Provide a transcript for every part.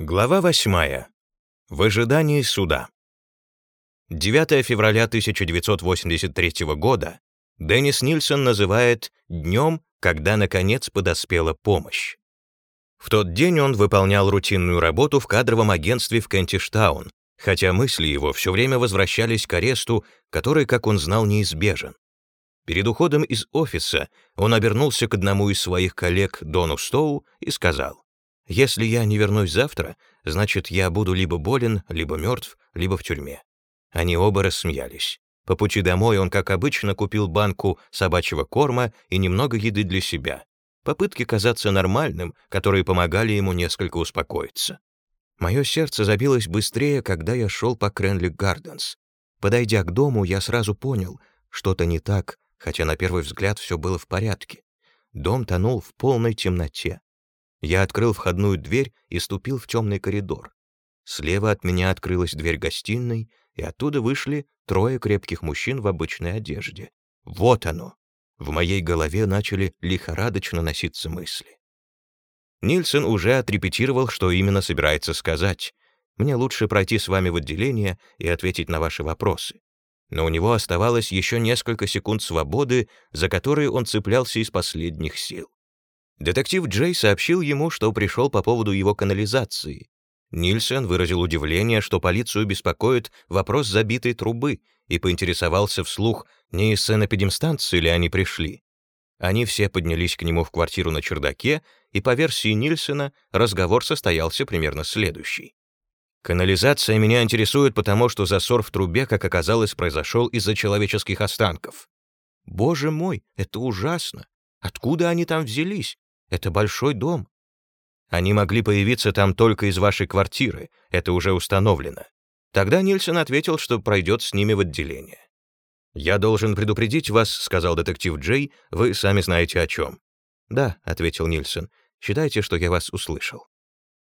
Глава 8. В ожидании суда. 9 февраля 1983 года Деннис Нильсон называет днем, когда наконец подоспела помощь. В тот день он выполнял рутинную работу в кадровом агентстве в Кентиштаун, хотя мысли его все время возвращались к аресту, который, как он знал, неизбежен. Перед уходом из офиса он обернулся к одному из своих коллег, Дону Стоу, и сказал, если я не вернусь завтра, значит, я буду либо болен, либо мертв, либо в тюрьме». Они оба рассмеялись. По пути домой он, как обычно, купил банку собачьего корма и немного еды для себя. Попытки казаться нормальным, которые помогали ему несколько успокоиться. Мое сердце забилось быстрее, когда я шел по Кренли Гарденс. Подойдя к дому, я сразу понял, что-то не так, хотя на первый взгляд все было в порядке. Дом тонул в полной темноте. Я открыл входную дверь и ступил в темный коридор. Слева от меня открылась дверь гостиной, и оттуда вышли трое крепких мужчин в обычной одежде. Вот оно! В моей голове начали лихорадочно носиться мысли. Нильсон уже отрепетировал, что именно собирается сказать. Мне лучше пройти с вами в отделение и ответить на ваши вопросы. Но у него оставалось еще несколько секунд свободы, за которые он цеплялся из последних сил. Детектив Джей сообщил ему, что пришел по поводу его канализации. Нильсон выразил удивление, что полицию беспокоит вопрос забитой трубы, и поинтересовался вслух, не из санэпидемстанции ли они пришли. Они все поднялись к нему в квартиру на чердаке, и по версии Нильсона разговор состоялся примерно следующий. «Канализация меня интересует, потому что засор в трубе, как оказалось, произошел из-за человеческих останков». «Боже мой, это ужасно! Откуда они там взялись? Это большой дом. Они могли появиться там только из вашей квартиры, это уже установлено. Тогда Нильсон ответил, что пройдет с ними в отделение. «Я должен предупредить вас», — сказал детектив Джей, — «вы сами знаете о чем». «Да», — ответил Нильсон, — «считайте, что я вас услышал».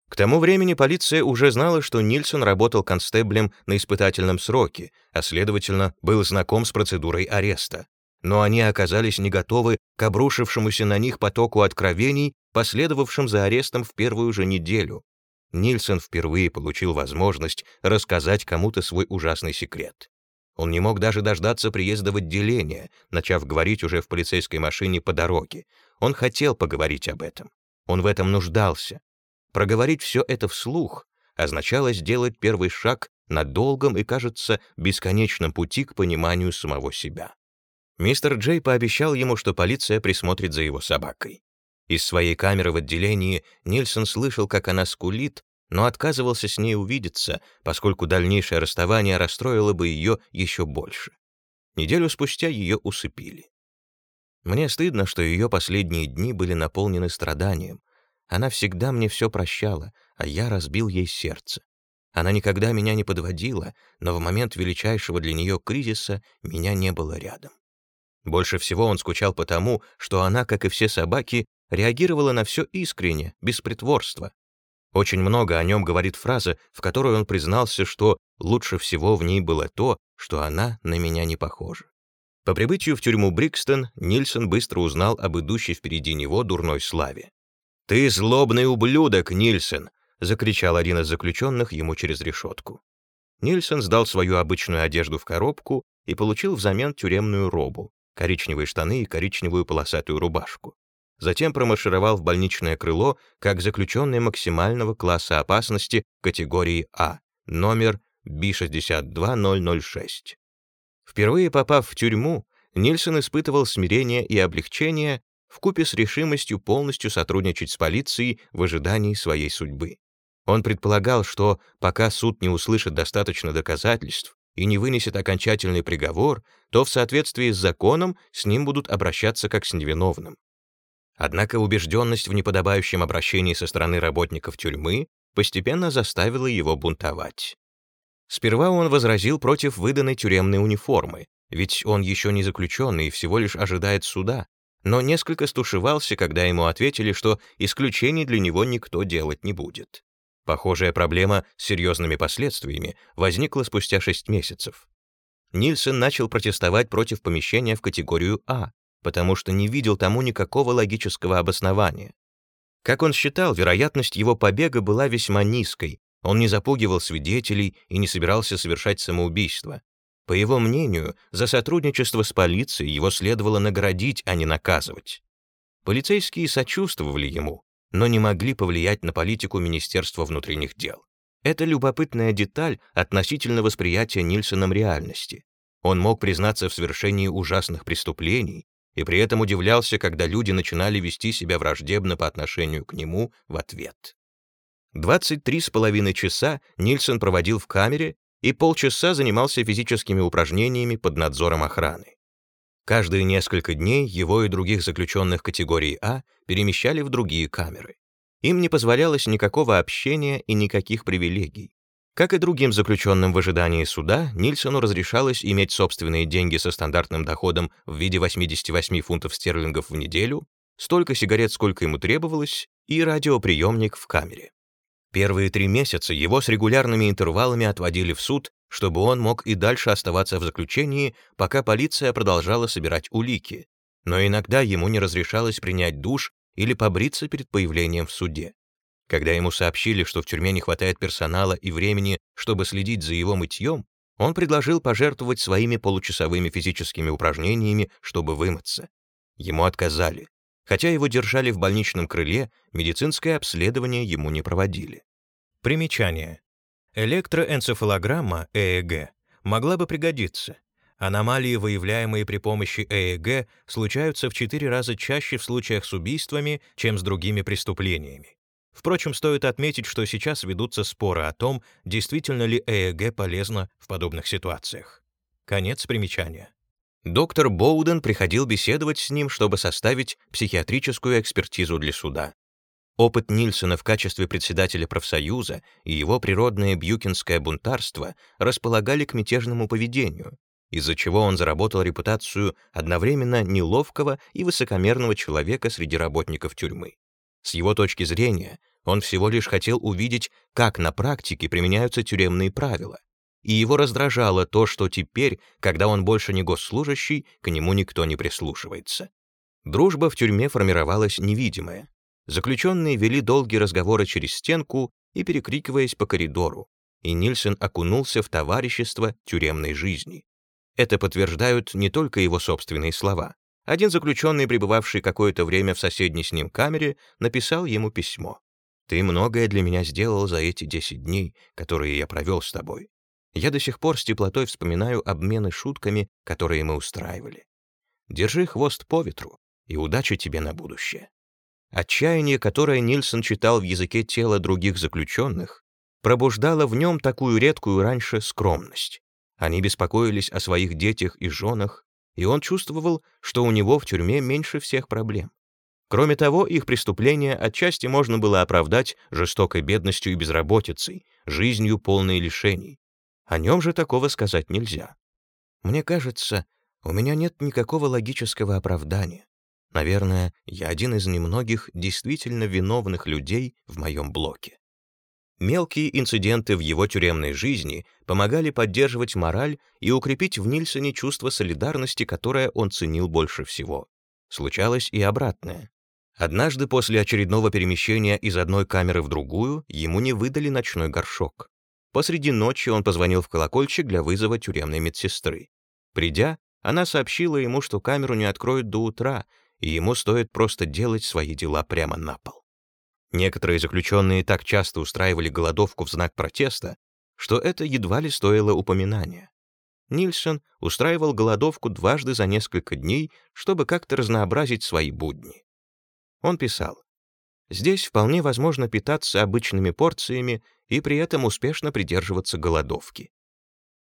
К тому времени полиция уже знала, что Нильсон работал констеблем на испытательном сроке, а, следовательно, был знаком с процедурой ареста но они оказались не готовы к обрушившемуся на них потоку откровений, последовавшим за арестом в первую же неделю. Нильсон впервые получил возможность рассказать кому-то свой ужасный секрет. Он не мог даже дождаться приезда в отделение, начав говорить уже в полицейской машине по дороге. Он хотел поговорить об этом. Он в этом нуждался. Проговорить все это вслух означало сделать первый шаг на долгом и, кажется, бесконечном пути к пониманию самого себя. Мистер Джей пообещал ему, что полиция присмотрит за его собакой. Из своей камеры в отделении Нильсон слышал, как она скулит, но отказывался с ней увидеться, поскольку дальнейшее расставание расстроило бы ее еще больше. Неделю спустя ее усыпили. Мне стыдно, что ее последние дни были наполнены страданием. Она всегда мне все прощала, а я разбил ей сердце. Она никогда меня не подводила, но в момент величайшего для нее кризиса меня не было рядом. Больше всего он скучал потому, что она, как и все собаки, реагировала на все искренне, без притворства. Очень много о нем говорит фраза, в которой он признался, что лучше всего в ней было то, что она на меня не похожа. По прибытию в тюрьму Брикстон Нильсон быстро узнал об идущей впереди него дурной славе. «Ты злобный ублюдок, Нильсон!» — закричал один из заключенных ему через решетку. Нильсон сдал свою обычную одежду в коробку и получил взамен тюремную робу коричневые штаны и коричневую полосатую рубашку. Затем промаршировал в больничное крыло как заключенный максимального класса опасности категории А, номер B62006. Впервые попав в тюрьму, Нильсон испытывал смирение и облегчение вкупе с решимостью полностью сотрудничать с полицией в ожидании своей судьбы. Он предполагал, что пока суд не услышит достаточно доказательств, и не вынесет окончательный приговор, то в соответствии с законом с ним будут обращаться как с невиновным. Однако убежденность в неподобающем обращении со стороны работников тюрьмы постепенно заставила его бунтовать. Сперва он возразил против выданной тюремной униформы, ведь он еще не заключенный и всего лишь ожидает суда, но несколько стушевался, когда ему ответили, что исключений для него никто делать не будет. Похожая проблема с серьезными последствиями возникла спустя 6 месяцев. Нильсон начал протестовать против помещения в категорию А, потому что не видел тому никакого логического обоснования. Как он считал, вероятность его побега была весьма низкой, он не запугивал свидетелей и не собирался совершать самоубийство. По его мнению, за сотрудничество с полицией его следовало наградить, а не наказывать. Полицейские сочувствовали ему, но не могли повлиять на политику Министерства внутренних дел. Это любопытная деталь относительно восприятия Нильсоном реальности. Он мог признаться в совершении ужасных преступлений и при этом удивлялся, когда люди начинали вести себя враждебно по отношению к нему в ответ. 23 с половиной часа Нильсон проводил в камере и полчаса занимался физическими упражнениями под надзором охраны. Каждые несколько дней его и других заключенных категории А перемещали в другие камеры. Им не позволялось никакого общения и никаких привилегий. Как и другим заключенным в ожидании суда, Нильсону разрешалось иметь собственные деньги со стандартным доходом в виде 88 фунтов стерлингов в неделю, столько сигарет, сколько ему требовалось, и радиоприемник в камере. Первые три месяца его с регулярными интервалами отводили в суд, чтобы он мог и дальше оставаться в заключении, пока полиция продолжала собирать улики, но иногда ему не разрешалось принять душ или побриться перед появлением в суде. Когда ему сообщили, что в тюрьме не хватает персонала и времени, чтобы следить за его мытьем, он предложил пожертвовать своими получасовыми физическими упражнениями, чтобы вымыться. Ему отказали. Хотя его держали в больничном крыле, медицинское обследование ему не проводили. Примечание. Электроэнцефалограмма ЭЭГ могла бы пригодиться. Аномалии, выявляемые при помощи ЭЭГ, случаются в 4 раза чаще в случаях с убийствами, чем с другими преступлениями. Впрочем, стоит отметить, что сейчас ведутся споры о том, действительно ли ЭЭГ полезно в подобных ситуациях. Конец примечания. Доктор Боуден приходил беседовать с ним, чтобы составить психиатрическую экспертизу для суда. Опыт Нильсона в качестве председателя профсоюза и его природное бьюкинское бунтарство располагали к мятежному поведению, из-за чего он заработал репутацию одновременно неловкого и высокомерного человека среди работников тюрьмы. С его точки зрения, он всего лишь хотел увидеть, как на практике применяются тюремные правила, и его раздражало то, что теперь, когда он больше не госслужащий, к нему никто не прислушивается. Дружба в тюрьме формировалась невидимая. Заключенные вели долгие разговоры через стенку и перекрикиваясь по коридору, и Нильсон окунулся в товарищество тюремной жизни. Это подтверждают не только его собственные слова. Один заключенный, пребывавший какое-то время в соседней с ним камере, написал ему письмо. «Ты многое для меня сделал за эти 10 дней, которые я провел с тобой. Я до сих пор с теплотой вспоминаю обмены шутками, которые мы устраивали. Держи хвост по ветру, и удачи тебе на будущее. Отчаяние, которое Нильсон читал в языке тела других заключенных, пробуждало в нем такую редкую раньше скромность. Они беспокоились о своих детях и женах, и он чувствовал, что у него в тюрьме меньше всех проблем. Кроме того, их преступления отчасти можно было оправдать жестокой бедностью и безработицей, жизнью полной лишений. О нем же такого сказать нельзя. Мне кажется, у меня нет никакого логического оправдания. Наверное, я один из немногих действительно виновных людей в моем блоке. Мелкие инциденты в его тюремной жизни помогали поддерживать мораль и укрепить в Нильсоне чувство солидарности, которое он ценил больше всего. Случалось и обратное. Однажды после очередного перемещения из одной камеры в другую ему не выдали ночной горшок. Посреди ночи он позвонил в колокольчик для вызова тюремной медсестры. Придя, она сообщила ему, что камеру не откроют до утра, и ему стоит просто делать свои дела прямо на пол. Некоторые заключенные так часто устраивали голодовку в знак протеста, что это едва ли стоило упоминания. Нильсон устраивал голодовку дважды за несколько дней, чтобы как-то разнообразить свои будни. Он писал, «Здесь вполне возможно питаться обычными порциями и при этом успешно придерживаться голодовки.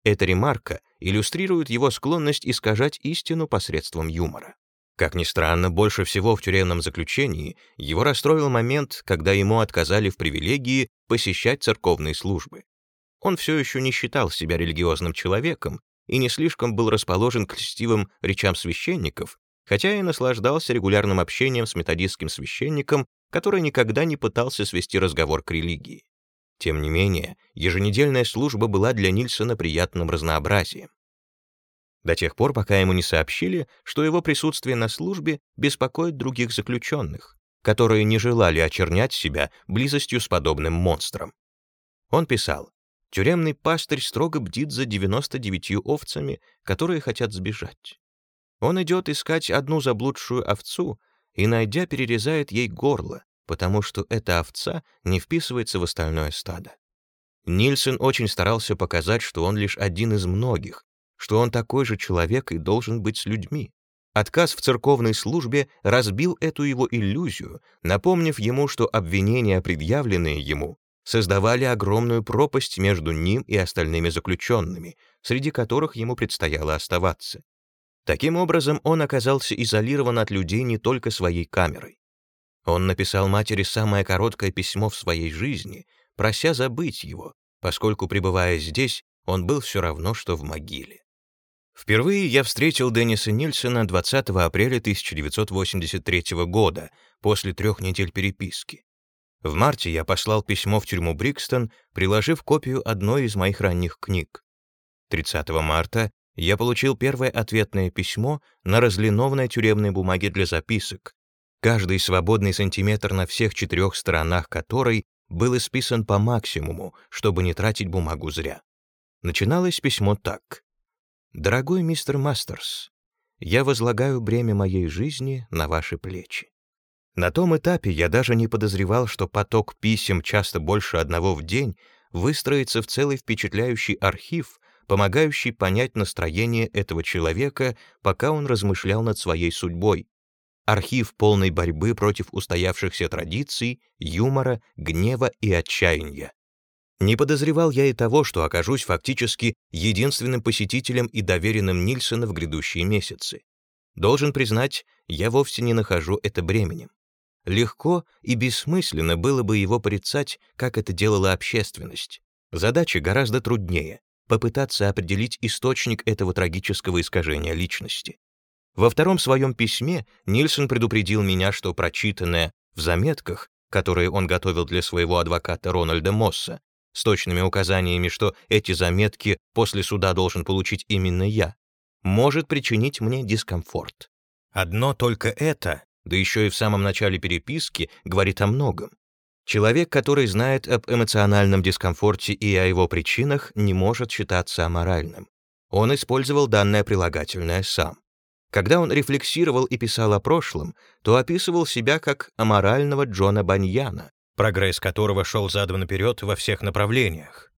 Эта ремарка иллюстрирует его склонность искажать истину посредством юмора. Как ни странно, больше всего в тюремном заключении его расстроил момент, когда ему отказали в привилегии посещать церковные службы. Он все еще не считал себя религиозным человеком и не слишком был расположен к льстивым речам священников, хотя и наслаждался регулярным общением с методистским священником, который никогда не пытался свести разговор к религии. Тем не менее, еженедельная служба была для Нильсона приятным разнообразием. До тех пор, пока ему не сообщили, что его присутствие на службе беспокоит других заключенных, которые не желали очернять себя близостью с подобным монстром. Он писал, «Тюремный пастырь строго бдит за 99 овцами, которые хотят сбежать. Он идет искать одну заблудшую овцу и, найдя, перерезает ей горло, потому что эта овца не вписывается в остальное стадо. Нильсон очень старался показать, что он лишь один из многих, что он такой же человек и должен быть с людьми. Отказ в церковной службе разбил эту его иллюзию, напомнив ему, что обвинения, предъявленные ему, создавали огромную пропасть между ним и остальными заключенными, среди которых ему предстояло оставаться. Таким образом, он оказался изолирован от людей не только своей камерой. Он написал матери самое короткое письмо в своей жизни, прося забыть его, поскольку, пребывая здесь, он был все равно, что в могиле. Впервые я встретил Денниса Нильсона 20 апреля 1983 года, после трех недель переписки. В марте я послал письмо в тюрьму Брикстон, приложив копию одной из моих ранних книг. 30 марта я получил первое ответное письмо на разлинованной тюремной бумаге для записок, каждый свободный сантиметр на всех четырех сторонах которой был исписан по максимуму, чтобы не тратить бумагу зря. Начиналось письмо так. «Дорогой мистер Мастерс, я возлагаю бремя моей жизни на ваши плечи. На том этапе я даже не подозревал, что поток писем, часто больше одного в день, выстроится в целый впечатляющий архив, помогающий понять настроение этого человека, пока он размышлял над своей судьбой, архив полной борьбы против устоявшихся традиций, юмора, гнева и отчаяния. Не подозревал я и того, что окажусь фактически единственным посетителем и доверенным Нильсона в грядущие месяцы. Должен признать, я вовсе не нахожу это бременем. Легко и бессмысленно было бы его порицать, как это делала общественность. Задача гораздо труднее — попытаться определить источник этого трагического искажения личности. Во втором своем письме Нильсон предупредил меня, что прочитанное в заметках, которые он готовил для своего адвоката Рональда Мосса, с точными указаниями, что эти заметки после суда должен получить именно я, может причинить мне дискомфорт. Одно только это, да еще и в самом начале переписки, говорит о многом. Человек, который знает об эмоциональном дискомфорте и о его причинах, не может считаться аморальным. Он использовал данное прилагательное сам. Когда он рефлексировал и писал о прошлом, то описывал себя как аморального Джона Баньяна, прогресс которого шел задом наперед во всех направлениях.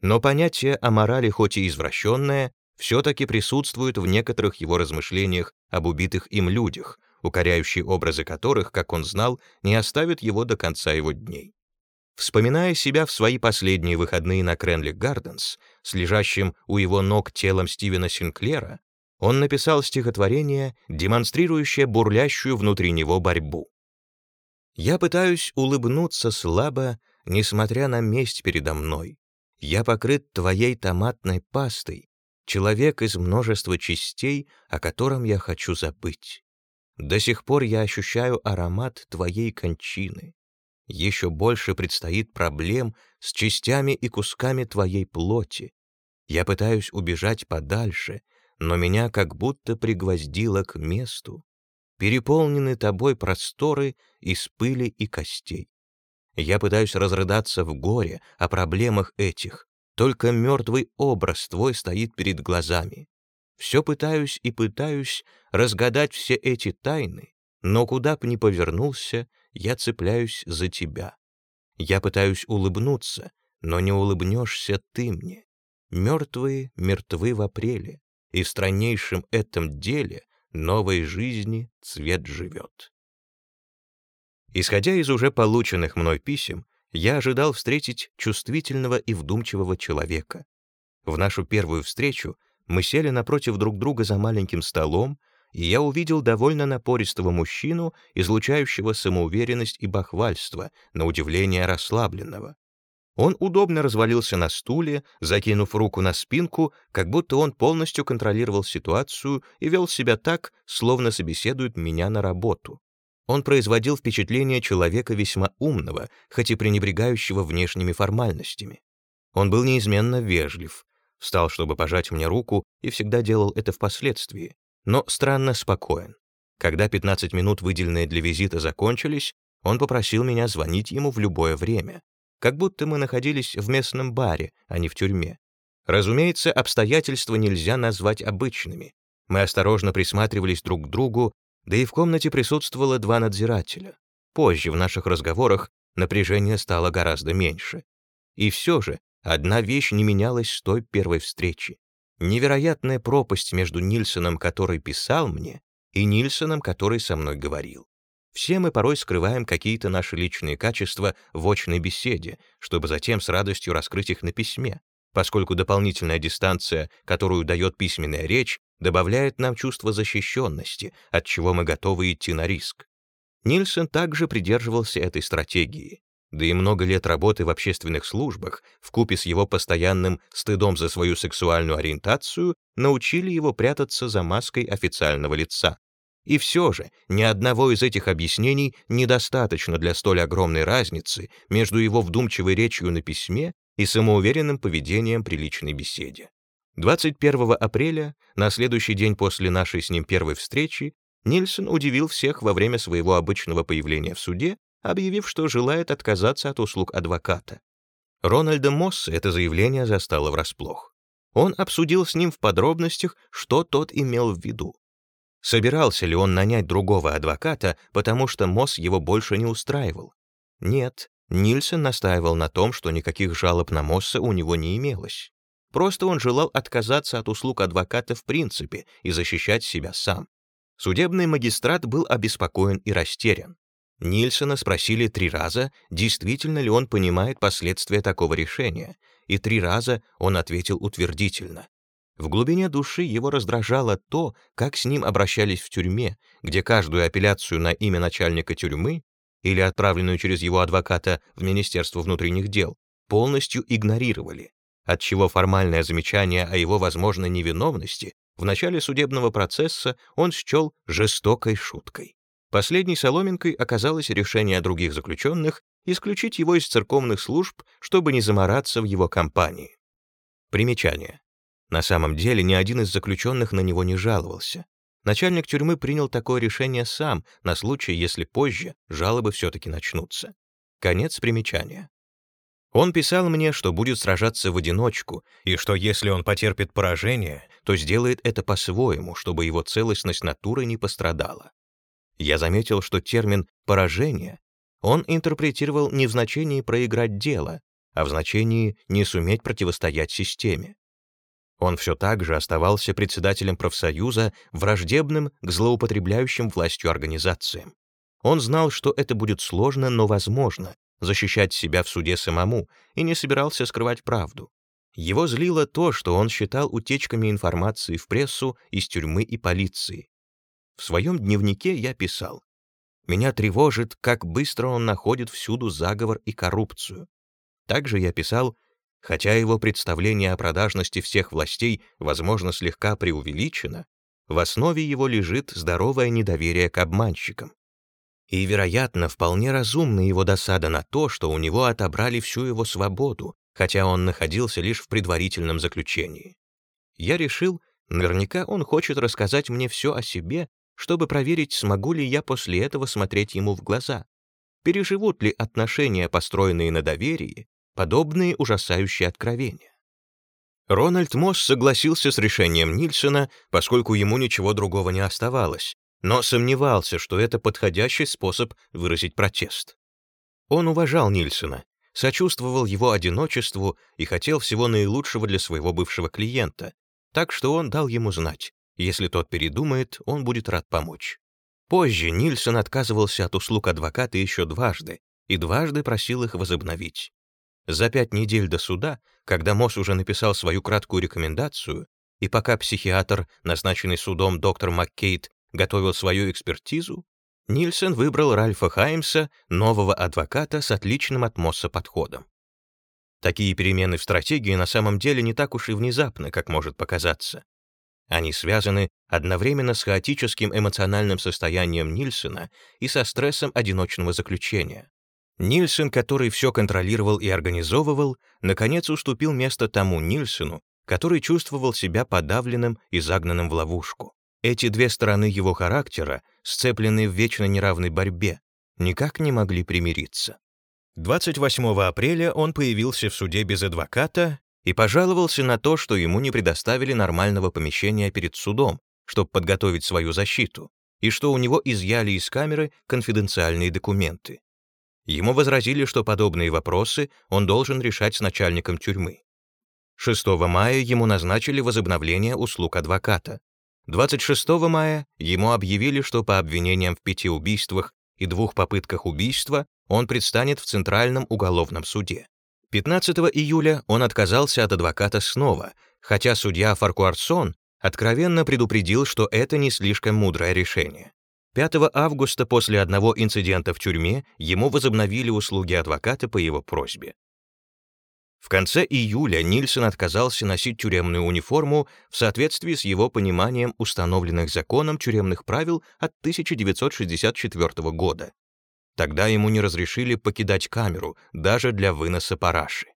Но понятие о морали, хоть и извращенное, все-таки присутствует в некоторых его размышлениях об убитых им людях, укоряющие образы которых, как он знал, не оставят его до конца его дней. Вспоминая себя в свои последние выходные на Кренли Гарденс с лежащим у его ног телом Стивена Синклера, он написал стихотворение, демонстрирующее бурлящую внутри него борьбу. «Я пытаюсь улыбнуться слабо, несмотря на месть передо мной. Я покрыт твоей томатной пастой, человек из множества частей, о котором я хочу забыть. До сих пор я ощущаю аромат твоей кончины. Еще больше предстоит проблем с частями и кусками твоей плоти. Я пытаюсь убежать подальше, но меня как будто пригвоздило к месту. Переполнены тобой просторы из пыли и костей. Я пытаюсь разрыдаться в горе о проблемах этих, только мертвый образ твой стоит перед глазами. Все пытаюсь и пытаюсь разгадать все эти тайны, но куда б ни повернулся, я цепляюсь за тебя. Я пытаюсь улыбнуться, но не улыбнешься ты мне. Мертвые мертвы в апреле и в страннейшем этом деле новой жизни цвет живет. Исходя из уже полученных мной писем, я ожидал встретить чувствительного и вдумчивого человека. В нашу первую встречу мы сели напротив друг друга за маленьким столом, и я увидел довольно напористого мужчину, излучающего самоуверенность и бахвальство, на удивление расслабленного. Он удобно развалился на стуле, закинув руку на спинку, как будто он полностью контролировал ситуацию и вел себя так, словно собеседует меня на работу. Он производил впечатление человека весьма умного, хоть и пренебрегающего внешними формальностями. Он был неизменно вежлив, встал, чтобы пожать мне руку, и всегда делал это впоследствии, но странно спокоен. Когда 15 минут, выделенные для визита, закончились, он попросил меня звонить ему в любое время, как будто мы находились в местном баре, а не в тюрьме. Разумеется, обстоятельства нельзя назвать обычными. Мы осторожно присматривались друг к другу, да и в комнате присутствовало два надзирателя. Позже в наших разговорах напряжение стало гораздо меньше. И все же одна вещь не менялась с той первой встречи. Невероятная пропасть между Нильсоном, который писал мне, и Нильсоном, который со мной говорил. Все мы порой скрываем какие-то наши личные качества в очной беседе, чтобы затем с радостью раскрыть их на письме, поскольку дополнительная дистанция, которую дает письменная речь, добавляет нам чувство защищенности, от чего мы готовы идти на риск. Нильсон также придерживался этой стратегии. Да и много лет работы в общественных службах, вкупе с его постоянным стыдом за свою сексуальную ориентацию, научили его прятаться за маской официального лица. И все же ни одного из этих объяснений недостаточно для столь огромной разницы между его вдумчивой речью на письме и самоуверенным поведением при личной беседе. 21 апреля, на следующий день после нашей с ним первой встречи, Нильсон удивил всех во время своего обычного появления в суде, объявив, что желает отказаться от услуг адвоката. Рональда Мосса это заявление застало врасплох. Он обсудил с ним в подробностях, что тот имел в виду. Собирался ли он нанять другого адвоката, потому что Мосс его больше не устраивал? Нет, Нильсон настаивал на том, что никаких жалоб на Мосса у него не имелось. Просто он желал отказаться от услуг адвоката в принципе и защищать себя сам. Судебный магистрат был обеспокоен и растерян. Нильсона спросили три раза, действительно ли он понимает последствия такого решения, и три раза он ответил утвердительно. В глубине души его раздражало то, как с ним обращались в тюрьме, где каждую апелляцию на имя начальника тюрьмы или отправленную через его адвоката в Министерство внутренних дел полностью игнорировали, отчего формальное замечание о его возможной невиновности в начале судебного процесса он счел жестокой шуткой. Последней соломинкой оказалось решение других заключенных исключить его из церковных служб, чтобы не замораться в его компании. Примечание. На самом деле ни один из заключенных на него не жаловался. Начальник тюрьмы принял такое решение сам, на случай, если позже жалобы все-таки начнутся. Конец примечания. Он писал мне, что будет сражаться в одиночку, и что если он потерпит поражение, то сделает это по-своему, чтобы его целостность натуры не пострадала. Я заметил, что термин «поражение» он интерпретировал не в значении проиграть дело, а в значении не суметь противостоять системе. Он все так же оставался председателем профсоюза, враждебным к злоупотребляющим властью организациям. Он знал, что это будет сложно, но возможно, защищать себя в суде самому, и не собирался скрывать правду. Его злило то, что он считал утечками информации в прессу из тюрьмы и полиции. В своем дневнике я писал, «Меня тревожит, как быстро он находит всюду заговор и коррупцию». Также я писал, Хотя его представление о продажности всех властей, возможно, слегка преувеличено, в основе его лежит здоровое недоверие к обманщикам. И, вероятно, вполне разумна его досада на то, что у него отобрали всю его свободу, хотя он находился лишь в предварительном заключении. Я решил, наверняка он хочет рассказать мне все о себе, чтобы проверить, смогу ли я после этого смотреть ему в глаза. Переживут ли отношения, построенные на доверии, подобные ужасающие откровения. Рональд Мосс согласился с решением Нильсона, поскольку ему ничего другого не оставалось, но сомневался, что это подходящий способ выразить протест. Он уважал Нильсона, сочувствовал его одиночеству и хотел всего наилучшего для своего бывшего клиента, так что он дал ему знать, если тот передумает, он будет рад помочь. Позже Нильсон отказывался от услуг адвоката еще дважды и дважды просил их возобновить. За пять недель до суда, когда Мосс уже написал свою краткую рекомендацию, и пока психиатр, назначенный судом доктор Маккейт, готовил свою экспертизу, Нильсон выбрал Ральфа Хаймса, нового адвоката с отличным от Мосса подходом. Такие перемены в стратегии на самом деле не так уж и внезапны, как может показаться. Они связаны одновременно с хаотическим эмоциональным состоянием Нильсона и со стрессом одиночного заключения. Нильсон, который все контролировал и организовывал, наконец уступил место тому Нильсону, который чувствовал себя подавленным и загнанным в ловушку. Эти две стороны его характера, сцепленные в вечно неравной борьбе, никак не могли примириться. 28 апреля он появился в суде без адвоката и пожаловался на то, что ему не предоставили нормального помещения перед судом, чтобы подготовить свою защиту, и что у него изъяли из камеры конфиденциальные документы. Ему возразили, что подобные вопросы он должен решать с начальником тюрьмы. 6 мая ему назначили возобновление услуг адвоката. 26 мая ему объявили, что по обвинениям в пяти убийствах и двух попытках убийства он предстанет в Центральном уголовном суде. 15 июля он отказался от адвоката снова, хотя судья Фаркуарсон откровенно предупредил, что это не слишком мудрое решение. 5 августа после одного инцидента в тюрьме ему возобновили услуги адвоката по его просьбе. В конце июля Нильсон отказался носить тюремную униформу в соответствии с его пониманием установленных законом тюремных правил от 1964 года. Тогда ему не разрешили покидать камеру даже для выноса параши.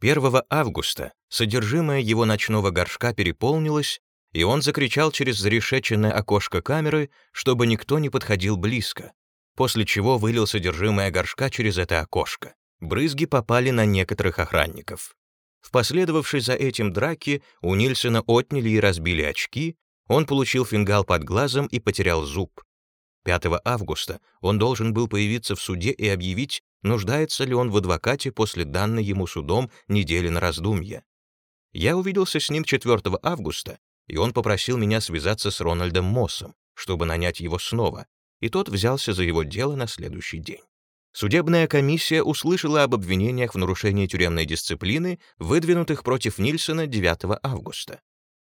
1 августа содержимое его ночного горшка переполнилось, и он закричал через зарешеченное окошко камеры, чтобы никто не подходил близко, после чего вылил содержимое горшка через это окошко. Брызги попали на некоторых охранников. В последовавшей за этим драке у Нильсона отняли и разбили очки, он получил фингал под глазом и потерял зуб. 5 августа он должен был появиться в суде и объявить, нуждается ли он в адвокате после данной ему судом недели на раздумье. Я увиделся с ним 4 августа, и он попросил меня связаться с Рональдом Моссом, чтобы нанять его снова, и тот взялся за его дело на следующий день. Судебная комиссия услышала об обвинениях в нарушении тюремной дисциплины, выдвинутых против Нильсона 9 августа.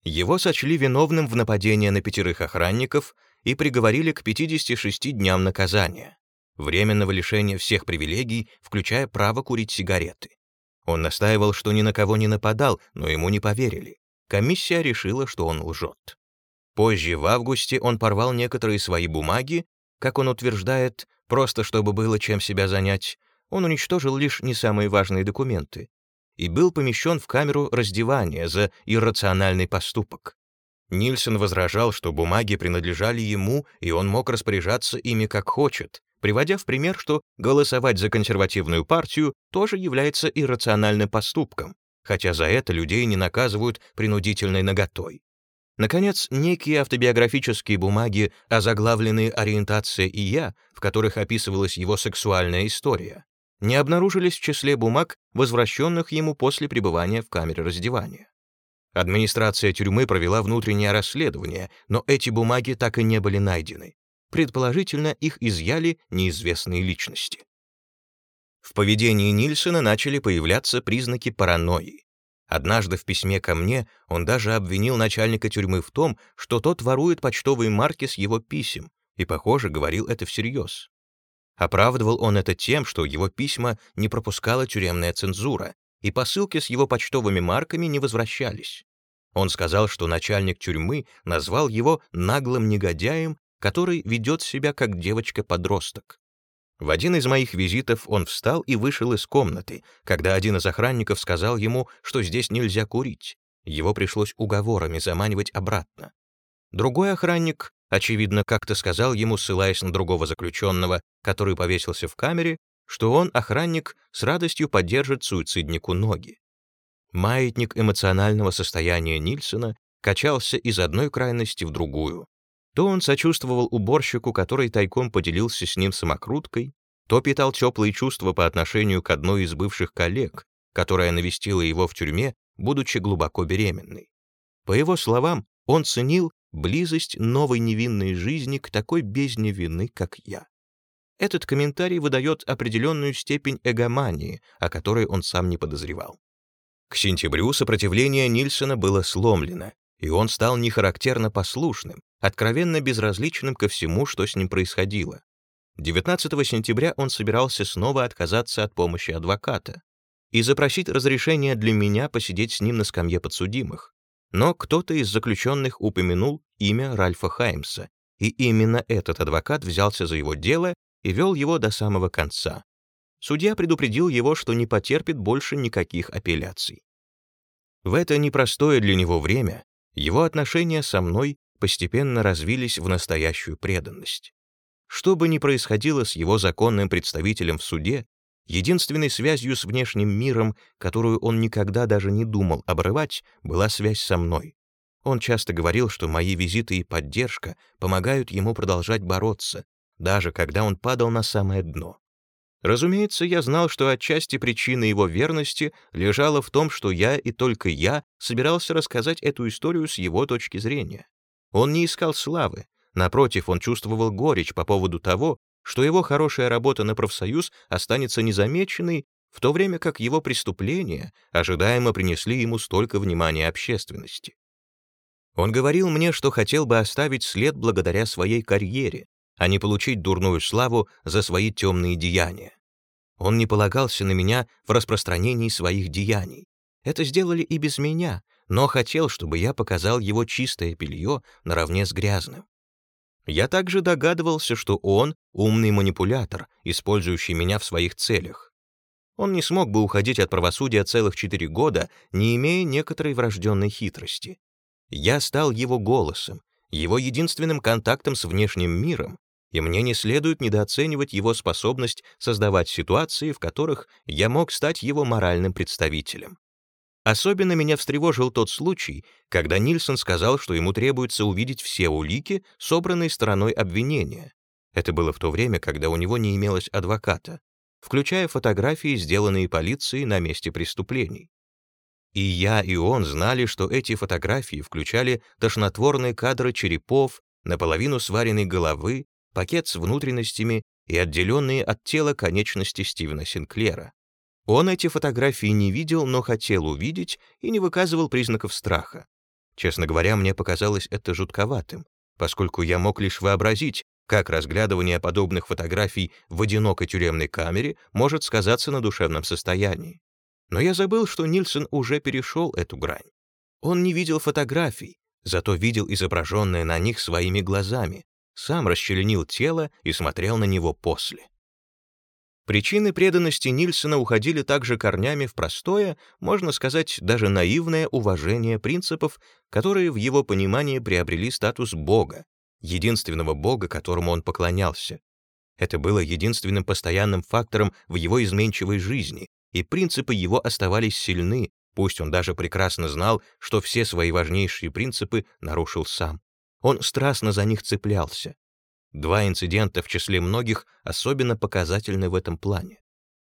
Его сочли виновным в нападении на пятерых охранников и приговорили к 56 дням наказания, временного лишения всех привилегий, включая право курить сигареты. Он настаивал, что ни на кого не нападал, но ему не поверили. Комиссия решила, что он лжет. Позже, в августе, он порвал некоторые свои бумаги, как он утверждает, Просто чтобы было чем себя занять, он уничтожил лишь не самые важные документы и был помещен в камеру раздевания за иррациональный поступок. Нильсон возражал, что бумаги принадлежали ему, и он мог распоряжаться ими как хочет, приводя в пример, что голосовать за консервативную партию тоже является иррациональным поступком, хотя за это людей не наказывают принудительной наготой. Наконец, некие автобиографические бумаги, озаглавленные «Ориентация и я», в которых описывалась его сексуальная история, не обнаружились в числе бумаг, возвращенных ему после пребывания в камере раздевания. Администрация тюрьмы провела внутреннее расследование, но эти бумаги так и не были найдены. Предположительно, их изъяли неизвестные личности. В поведении Нильсона начали появляться признаки паранойи. Однажды в письме ко мне он даже обвинил начальника тюрьмы в том, что тот ворует почтовые марки с его писем, и, похоже, говорил это всерьез. Оправдывал он это тем, что его письма не пропускала тюремная цензура, и посылки с его почтовыми марками не возвращались. Он сказал, что начальник тюрьмы назвал его наглым негодяем, который ведет себя как девочка-подросток. В один из моих визитов он встал и вышел из комнаты, когда один из охранников сказал ему, что здесь нельзя курить. Его пришлось уговорами заманивать обратно. Другой охранник, очевидно, как-то сказал ему, ссылаясь на другого заключенного, который повесился в камере, что он, охранник, с радостью поддержит суициднику ноги. Маятник эмоционального состояния Нильсона качался из одной крайности в другую. То он сочувствовал уборщику, который тайком поделился с ним самокруткой, то питал теплые чувства по отношению к одной из бывших коллег, которая навестила его в тюрьме, будучи глубоко беременной. По его словам, он ценил близость новой невинной жизни к такой бездне вины, как я. Этот комментарий выдает определенную степень эгомании, о которой он сам не подозревал. К сентябрю сопротивление Нильсона было сломлено, и он стал нехарактерно послушным, откровенно безразличным ко всему, что с ним происходило. 19 сентября он собирался снова отказаться от помощи адвоката и запросить разрешение для меня посидеть с ним на скамье подсудимых. Но кто-то из заключенных упомянул имя Ральфа Хаймса, и именно этот адвокат взялся за его дело и вел его до самого конца. Судья предупредил его, что не потерпит больше никаких апелляций. В это непростое для него время его отношения со мной постепенно развились в настоящую преданность. Что бы ни происходило с его законным представителем в суде, единственной связью с внешним миром, которую он никогда даже не думал обрывать, была связь со мной. Он часто говорил, что мои визиты и поддержка помогают ему продолжать бороться, даже когда он падал на самое дно. Разумеется, я знал, что отчасти причина его верности лежала в том, что я и только я собирался рассказать эту историю с его точки зрения. Он не искал славы, напротив, он чувствовал горечь по поводу того, что его хорошая работа на профсоюз останется незамеченной, в то время как его преступления ожидаемо принесли ему столько внимания общественности. Он говорил мне, что хотел бы оставить след благодаря своей карьере, а не получить дурную славу за свои темные деяния. Он не полагался на меня в распространении своих деяний. Это сделали и без меня, но хотел, чтобы я показал его чистое белье наравне с грязным. Я также догадывался, что он — умный манипулятор, использующий меня в своих целях. Он не смог бы уходить от правосудия целых четыре года, не имея некоторой врожденной хитрости. Я стал его голосом, его единственным контактом с внешним миром, и мне не следует недооценивать его способность создавать ситуации, в которых я мог стать его моральным представителем. Особенно меня встревожил тот случай, когда Нильсон сказал, что ему требуется увидеть все улики, собранные стороной обвинения. Это было в то время, когда у него не имелось адвоката, включая фотографии, сделанные полицией на месте преступлений. И я, и он знали, что эти фотографии включали тошнотворные кадры черепов, наполовину сваренной головы, пакет с внутренностями и отделенные от тела конечности Стивена Синклера. Он эти фотографии не видел, но хотел увидеть и не выказывал признаков страха. Честно говоря, мне показалось это жутковатым, поскольку я мог лишь вообразить, как разглядывание подобных фотографий в одинокой тюремной камере может сказаться на душевном состоянии. Но я забыл, что Нильсон уже перешел эту грань. Он не видел фотографий, зато видел изображенное на них своими глазами, сам расчленил тело и смотрел на него после. Причины преданности Нильсона уходили также корнями в простое, можно сказать, даже наивное уважение принципов, которые в его понимании приобрели статус Бога, единственного Бога, которому он поклонялся. Это было единственным постоянным фактором в его изменчивой жизни, и принципы его оставались сильны, пусть он даже прекрасно знал, что все свои важнейшие принципы нарушил сам. Он страстно за них цеплялся. Два инцидента в числе многих особенно показательны в этом плане.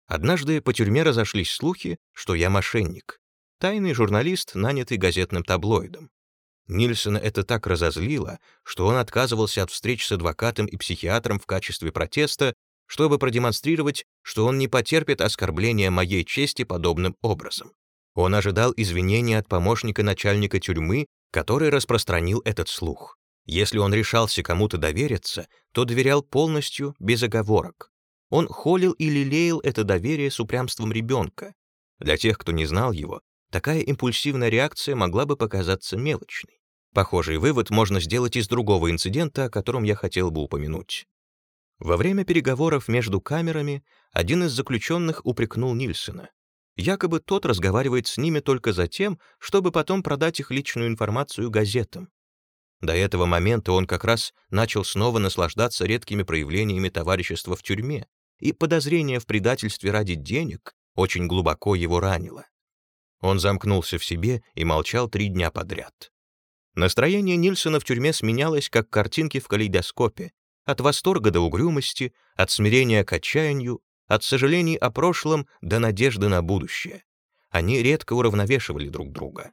Однажды по тюрьме разошлись слухи, что я мошенник, тайный журналист, нанятый газетным таблоидом. Нильсона это так разозлило, что он отказывался от встреч с адвокатом и психиатром в качестве протеста, чтобы продемонстрировать, что он не потерпит оскорбления моей чести подобным образом. Он ожидал извинения от помощника начальника тюрьмы, который распространил этот слух. Если он решался кому-то довериться, то доверял полностью, без оговорок. Он холил и лелеял это доверие с упрямством ребенка. Для тех, кто не знал его, такая импульсивная реакция могла бы показаться мелочной. Похожий вывод можно сделать из другого инцидента, о котором я хотел бы упомянуть. Во время переговоров между камерами один из заключенных упрекнул Нильсона. Якобы тот разговаривает с ними только за тем, чтобы потом продать их личную информацию газетам. До этого момента он как раз начал снова наслаждаться редкими проявлениями товарищества в тюрьме, и подозрение в предательстве ради денег очень глубоко его ранило. Он замкнулся в себе и молчал три дня подряд. Настроение Нильсона в тюрьме сменялось, как картинки в калейдоскопе, от восторга до угрюмости, от смирения к отчаянию, от сожалений о прошлом до надежды на будущее. Они редко уравновешивали друг друга.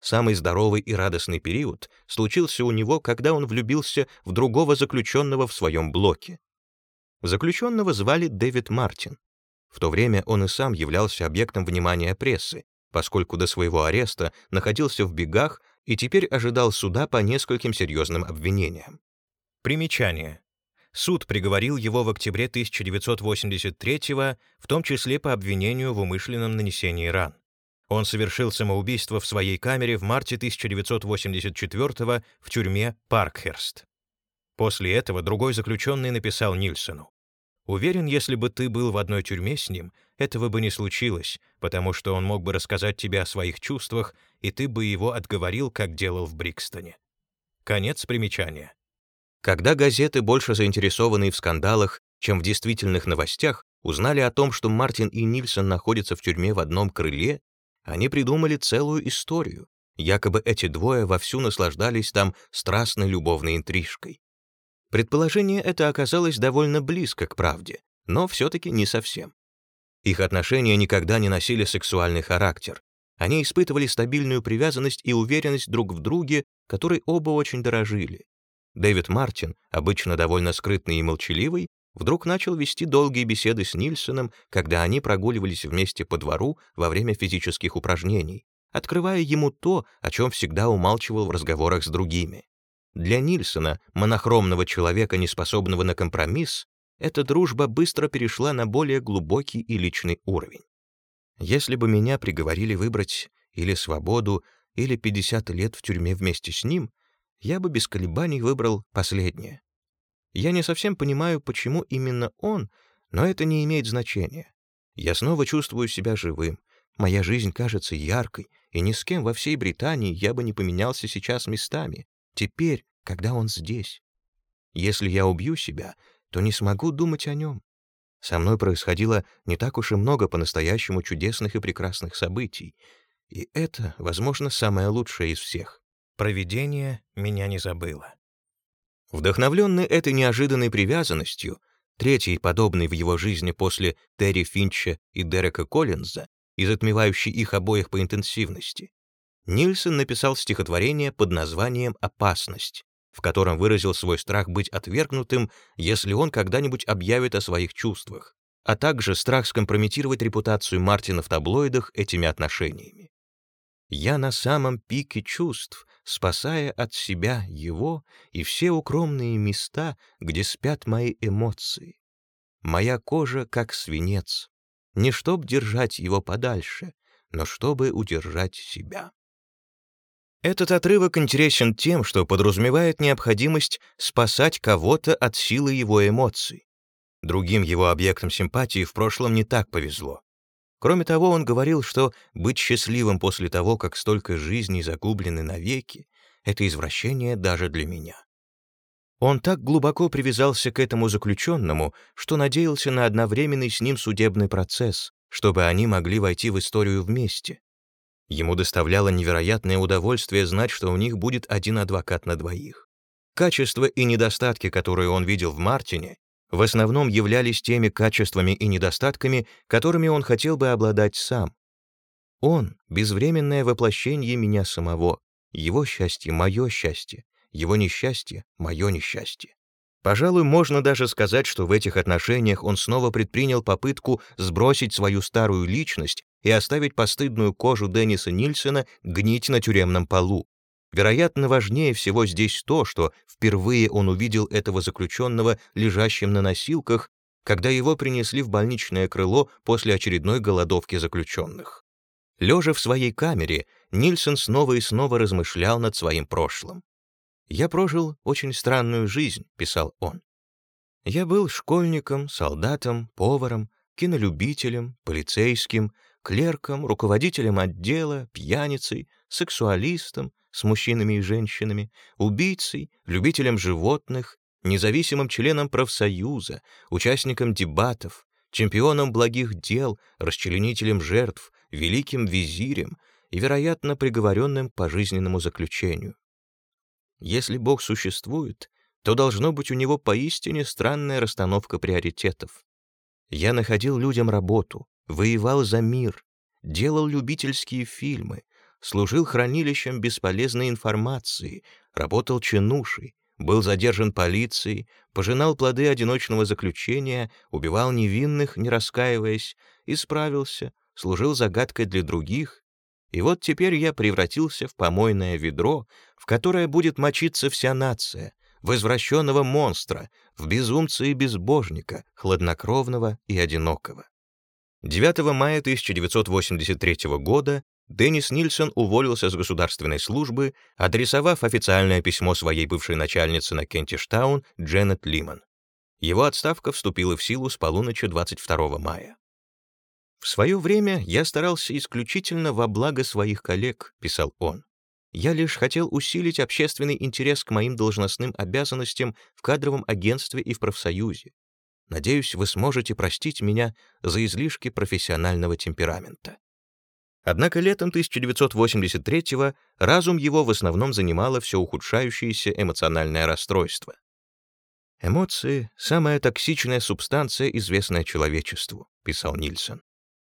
Самый здоровый и радостный период случился у него, когда он влюбился в другого заключенного в своем блоке. Заключенного звали Дэвид Мартин. В то время он и сам являлся объектом внимания прессы, поскольку до своего ареста находился в бегах и теперь ожидал суда по нескольким серьезным обвинениям. Примечание. Суд приговорил его в октябре 1983 в том числе по обвинению в умышленном нанесении ран. Он совершил самоубийство в своей камере в марте 1984 в тюрьме Паркхерст. После этого другой заключенный написал Нильсону. «Уверен, если бы ты был в одной тюрьме с ним, этого бы не случилось, потому что он мог бы рассказать тебе о своих чувствах, и ты бы его отговорил, как делал в Брикстоне». Конец примечания. Когда газеты, больше заинтересованные в скандалах, чем в действительных новостях, узнали о том, что Мартин и Нильсон находятся в тюрьме в одном крыле, они придумали целую историю. Якобы эти двое вовсю наслаждались там страстной любовной интрижкой. Предположение это оказалось довольно близко к правде, но все-таки не совсем. Их отношения никогда не носили сексуальный характер. Они испытывали стабильную привязанность и уверенность друг в друге, которой оба очень дорожили. Дэвид Мартин, обычно довольно скрытный и молчаливый, вдруг начал вести долгие беседы с Нильсоном, когда они прогуливались вместе по двору во время физических упражнений, открывая ему то, о чем всегда умалчивал в разговорах с другими. Для Нильсона, монохромного человека, неспособного на компромисс, эта дружба быстро перешла на более глубокий и личный уровень. Если бы меня приговорили выбрать или свободу, или 50 лет в тюрьме вместе с ним, я бы без колебаний выбрал последнее. Я не совсем понимаю, почему именно он, но это не имеет значения. Я снова чувствую себя живым. Моя жизнь кажется яркой, и ни с кем во всей Британии я бы не поменялся сейчас местами. Теперь, когда он здесь. Если я убью себя, то не смогу думать о нем. Со мной происходило не так уж и много по-настоящему чудесных и прекрасных событий. И это, возможно, самое лучшее из всех. Провидение меня не забыло. Вдохновленный этой неожиданной привязанностью, третьей подобной в его жизни после Терри Финча и Дерека Коллинза и затмевающей их обоих по интенсивности, Нильсон написал стихотворение под названием «Опасность», в котором выразил свой страх быть отвергнутым, если он когда-нибудь объявит о своих чувствах, а также страх скомпрометировать репутацию Мартина в таблоидах этими отношениями. «Я на самом пике чувств, спасая от себя его и все укромные места, где спят мои эмоции. Моя кожа как свинец, не чтоб держать его подальше, но чтобы удержать себя». Этот отрывок интересен тем, что подразумевает необходимость спасать кого-то от силы его эмоций. Другим его объектам симпатии в прошлом не так повезло. Кроме того, он говорил, что быть счастливым после того, как столько жизней загублены навеки, это извращение даже для меня. Он так глубоко привязался к этому заключенному, что надеялся на одновременный с ним судебный процесс, чтобы они могли войти в историю вместе. Ему доставляло невероятное удовольствие знать, что у них будет один адвокат на двоих. Качества и недостатки, которые он видел в Мартине, в основном являлись теми качествами и недостатками, которыми он хотел бы обладать сам. Он — безвременное воплощение меня самого, его счастье — мое счастье, его несчастье — мое несчастье. Пожалуй, можно даже сказать, что в этих отношениях он снова предпринял попытку сбросить свою старую личность и оставить постыдную кожу Денниса Нильсона гнить на тюремном полу. Вероятно, важнее всего здесь то, что впервые он увидел этого заключенного лежащим на носилках, когда его принесли в больничное крыло после очередной голодовки заключенных. Лежа в своей камере, Нильсон снова и снова размышлял над своим прошлым. «Я прожил очень странную жизнь», — писал он. «Я был школьником, солдатом, поваром, кинолюбителем, полицейским, клерком, руководителем отдела, пьяницей, сексуалистом с мужчинами и женщинами, убийцей, любителем животных, независимым членом профсоюза, участником дебатов, чемпионом благих дел, расчленителем жертв, великим визирем и, вероятно, приговоренным к пожизненному заключению. Если Бог существует, то должно быть у него поистине странная расстановка приоритетов. Я находил людям работу, воевал за мир, делал любительские фильмы, служил хранилищем бесполезной информации, работал чинушей, был задержан полицией, пожинал плоды одиночного заключения, убивал невинных, не раскаиваясь, исправился, служил загадкой для других. И вот теперь я превратился в помойное ведро, в которое будет мочиться вся нация, в извращенного монстра, в безумца и безбожника, хладнокровного и одинокого. 9 мая 1983 года Деннис Нильсон уволился с государственной службы, адресовав официальное письмо своей бывшей начальнице на Кентиштаун Дженнет Лиман. Его отставка вступила в силу с полуночи 22 мая. «В свое время я старался исключительно во благо своих коллег», — писал он. Я лишь хотел усилить общественный интерес к моим должностным обязанностям в кадровом агентстве и в профсоюзе. Надеюсь, вы сможете простить меня за излишки профессионального темперамента. Однако летом 1983-го разум его в основном занимало все ухудшающееся эмоциональное расстройство. «Эмоции — самая токсичная субстанция, известная человечеству», — писал Нильсон.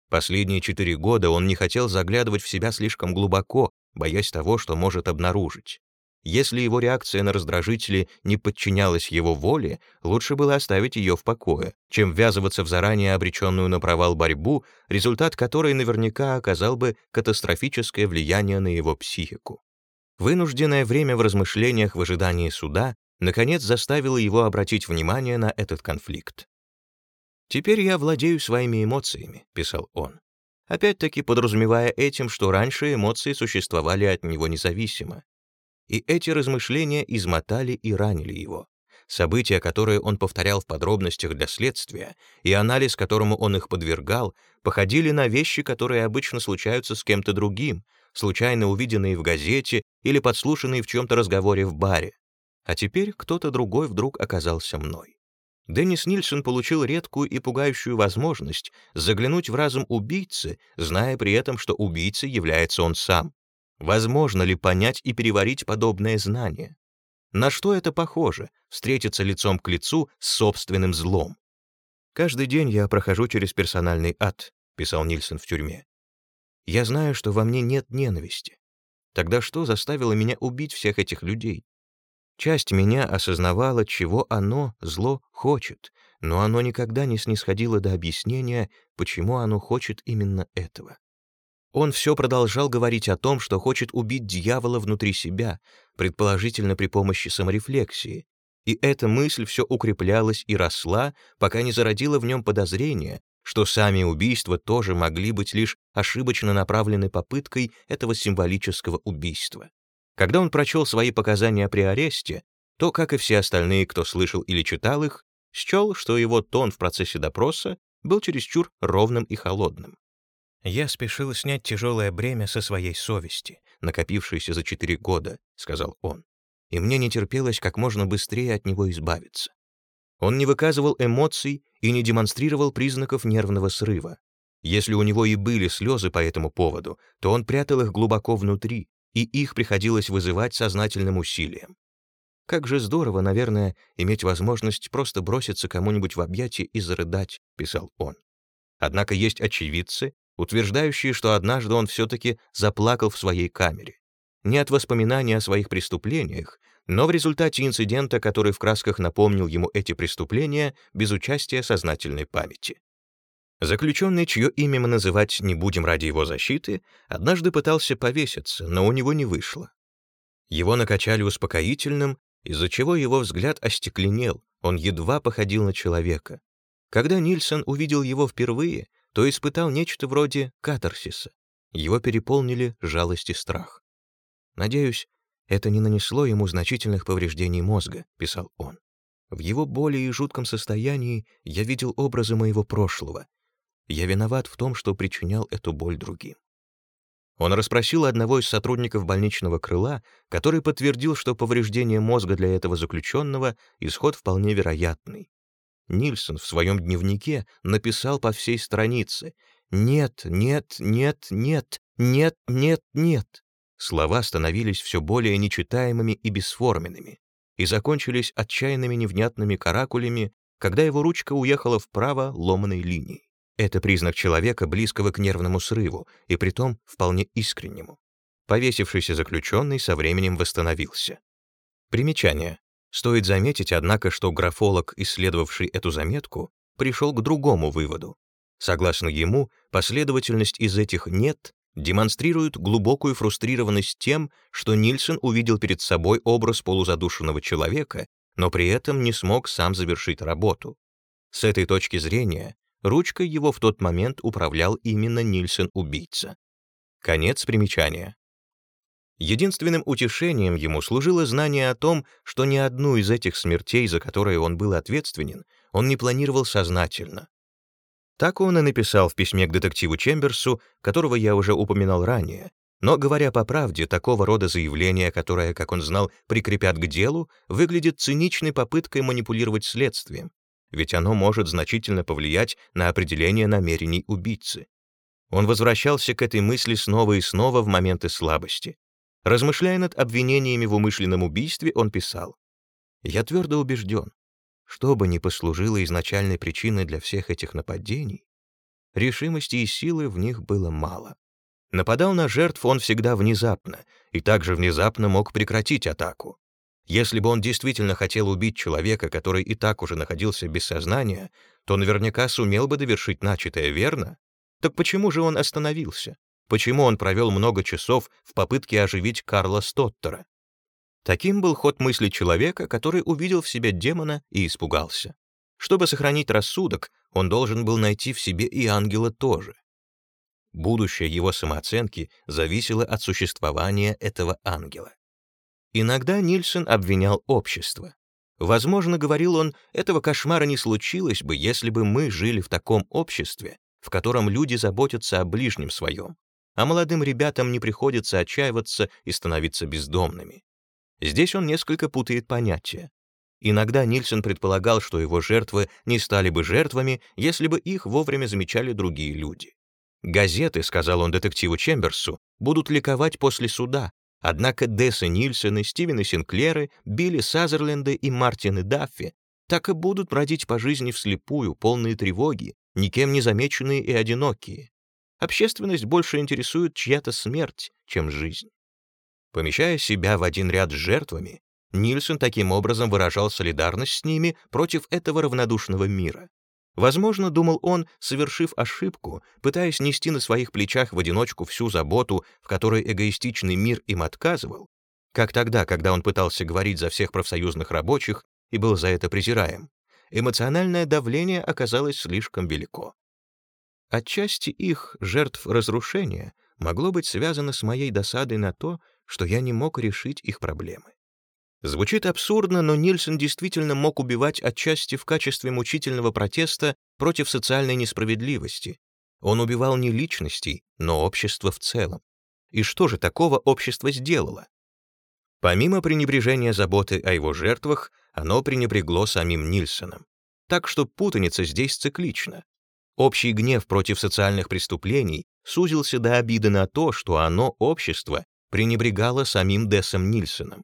Последние четыре года он не хотел заглядывать в себя слишком глубоко, боясь того, что может обнаружить. Если его реакция на раздражители не подчинялась его воле, лучше было оставить ее в покое, чем ввязываться в заранее обреченную на провал борьбу, результат которой наверняка оказал бы катастрофическое влияние на его психику. Вынужденное время в размышлениях в ожидании суда наконец заставило его обратить внимание на этот конфликт. «Теперь я владею своими эмоциями», — писал он. Опять-таки подразумевая этим, что раньше эмоции существовали от него независимо. И эти размышления измотали и ранили его. События, которые он повторял в подробностях для следствия, и анализ, которому он их подвергал, походили на вещи, которые обычно случаются с кем-то другим, случайно увиденные в газете или подслушанные в чем-то разговоре в баре. А теперь кто-то другой вдруг оказался мной. Деннис Нильсон получил редкую и пугающую возможность заглянуть в разум убийцы, зная при этом, что убийцей является он сам. Возможно ли понять и переварить подобное знание? На что это похоже — встретиться лицом к лицу с собственным злом? «Каждый день я прохожу через персональный ад», — писал Нильсон в тюрьме. «Я знаю, что во мне нет ненависти. Тогда что заставило меня убить всех этих людей? Часть меня осознавала, чего оно, зло, хочет, но оно никогда не снисходило до объяснения, почему оно хочет именно этого. Он все продолжал говорить о том, что хочет убить дьявола внутри себя, предположительно при помощи саморефлексии, и эта мысль все укреплялась и росла, пока не зародила в нем подозрение, что сами убийства тоже могли быть лишь ошибочно направленной попыткой этого символического убийства. Когда он прочел свои показания при аресте, то, как и все остальные, кто слышал или читал их, счел, что его тон в процессе допроса был чересчур ровным и холодным. «Я спешил снять тяжелое бремя со своей совести, накопившееся за четыре года», — сказал он, «и мне не терпелось как можно быстрее от него избавиться». Он не выказывал эмоций и не демонстрировал признаков нервного срыва. Если у него и были слезы по этому поводу, то он прятал их глубоко внутри, и их приходилось вызывать сознательным усилием. Как же здорово, наверное, иметь возможность просто броситься кому-нибудь в объятия и зарыдать, писал он. Однако есть очевидцы, утверждающие, что однажды он все-таки заплакал в своей камере. Не от воспоминаний о своих преступлениях, но в результате инцидента, который в красках напомнил ему эти преступления без участия сознательной памяти. Заключенный, чье имя мы называть не будем ради его защиты, однажды пытался повеситься, но у него не вышло. Его накачали успокоительным, из-за чего его взгляд остекленел, он едва походил на человека. Когда Нильсон увидел его впервые, то испытал нечто вроде катарсиса. Его переполнили жалость и страх. «Надеюсь, это не нанесло ему значительных повреждений мозга», — писал он. «В его боли и жутком состоянии я видел образы моего прошлого, я виноват в том, что причинял эту боль другим. Он расспросил одного из сотрудников больничного крыла, который подтвердил, что повреждение мозга для этого заключенного — исход вполне вероятный. Нильсон в своем дневнике написал по всей странице «Нет, нет, нет, нет, нет, нет, нет». Слова становились все более нечитаемыми и бесформенными и закончились отчаянными невнятными каракулями, когда его ручка уехала вправо ломаной линией. Это признак человека, близкого к нервному срыву, и притом вполне искреннему. Повесившийся заключенный со временем восстановился. Примечание. Стоит заметить, однако, что графолог, исследовавший эту заметку, пришел к другому выводу. Согласно ему, последовательность из этих «нет» демонстрирует глубокую фрустрированность тем, что Нильсон увидел перед собой образ полузадушенного человека, но при этом не смог сам завершить работу. С этой точки зрения Ручкой его в тот момент управлял именно Нильсон-убийца. Конец примечания. Единственным утешением ему служило знание о том, что ни одну из этих смертей, за которые он был ответственен, он не планировал сознательно. Так он и написал в письме к детективу Чемберсу, которого я уже упоминал ранее, Но, говоря по правде, такого рода заявление, которое, как он знал, прикрепят к делу, выглядит циничной попыткой манипулировать следствием, ведь оно может значительно повлиять на определение намерений убийцы. Он возвращался к этой мысли снова и снова в моменты слабости. Размышляя над обвинениями в умышленном убийстве, он писал, «Я твердо убежден, что бы ни послужило изначальной причиной для всех этих нападений, решимости и силы в них было мало. Нападал на жертв он всегда внезапно, и также внезапно мог прекратить атаку. Если бы он действительно хотел убить человека, который и так уже находился без сознания, то наверняка сумел бы довершить начатое, верно? Так почему же он остановился? Почему он провел много часов в попытке оживить Карла Стоттера? Таким был ход мысли человека, который увидел в себе демона и испугался. Чтобы сохранить рассудок, он должен был найти в себе и ангела тоже. Будущее его самооценки зависело от существования этого ангела. Иногда Нильсон обвинял общество. Возможно, говорил он, этого кошмара не случилось бы, если бы мы жили в таком обществе, в котором люди заботятся о ближнем своем, а молодым ребятам не приходится отчаиваться и становиться бездомными. Здесь он несколько путает понятия. Иногда Нильсон предполагал, что его жертвы не стали бы жертвами, если бы их вовремя замечали другие люди. Газеты, сказал он детективу Чемберсу, будут ликовать после суда, однако Десса Нильсоны, Стивены Синклеры, Билли Сазерленды и Мартины Даффи так и будут бродить по жизни вслепую, полные тревоги, никем не замеченные и одинокие. Общественность больше интересует чья-то смерть, чем жизнь. Помещая себя в один ряд с жертвами, Нильсон таким образом выражал солидарность с ними против этого равнодушного мира. Возможно, думал он, совершив ошибку, пытаясь нести на своих плечах в одиночку всю заботу, в которой эгоистичный мир им отказывал, как тогда, когда он пытался говорить за всех профсоюзных рабочих и был за это презираем, эмоциональное давление оказалось слишком велико. Отчасти их, жертв разрушения, могло быть связано с моей досадой на то, что я не мог решить их проблемы. Звучит абсурдно, но Нильсон действительно мог убивать отчасти в качестве мучительного протеста против социальной несправедливости. Он убивал не личностей, но общество в целом. И что же такого общество сделало? Помимо пренебрежения заботы о его жертвах, оно пренебрегло самим Нильсоном. Так что путаница здесь циклична. Общий гнев против социальных преступлений сузился до обиды на то, что оно, общество, пренебрегало самим Дессом Нильсоном.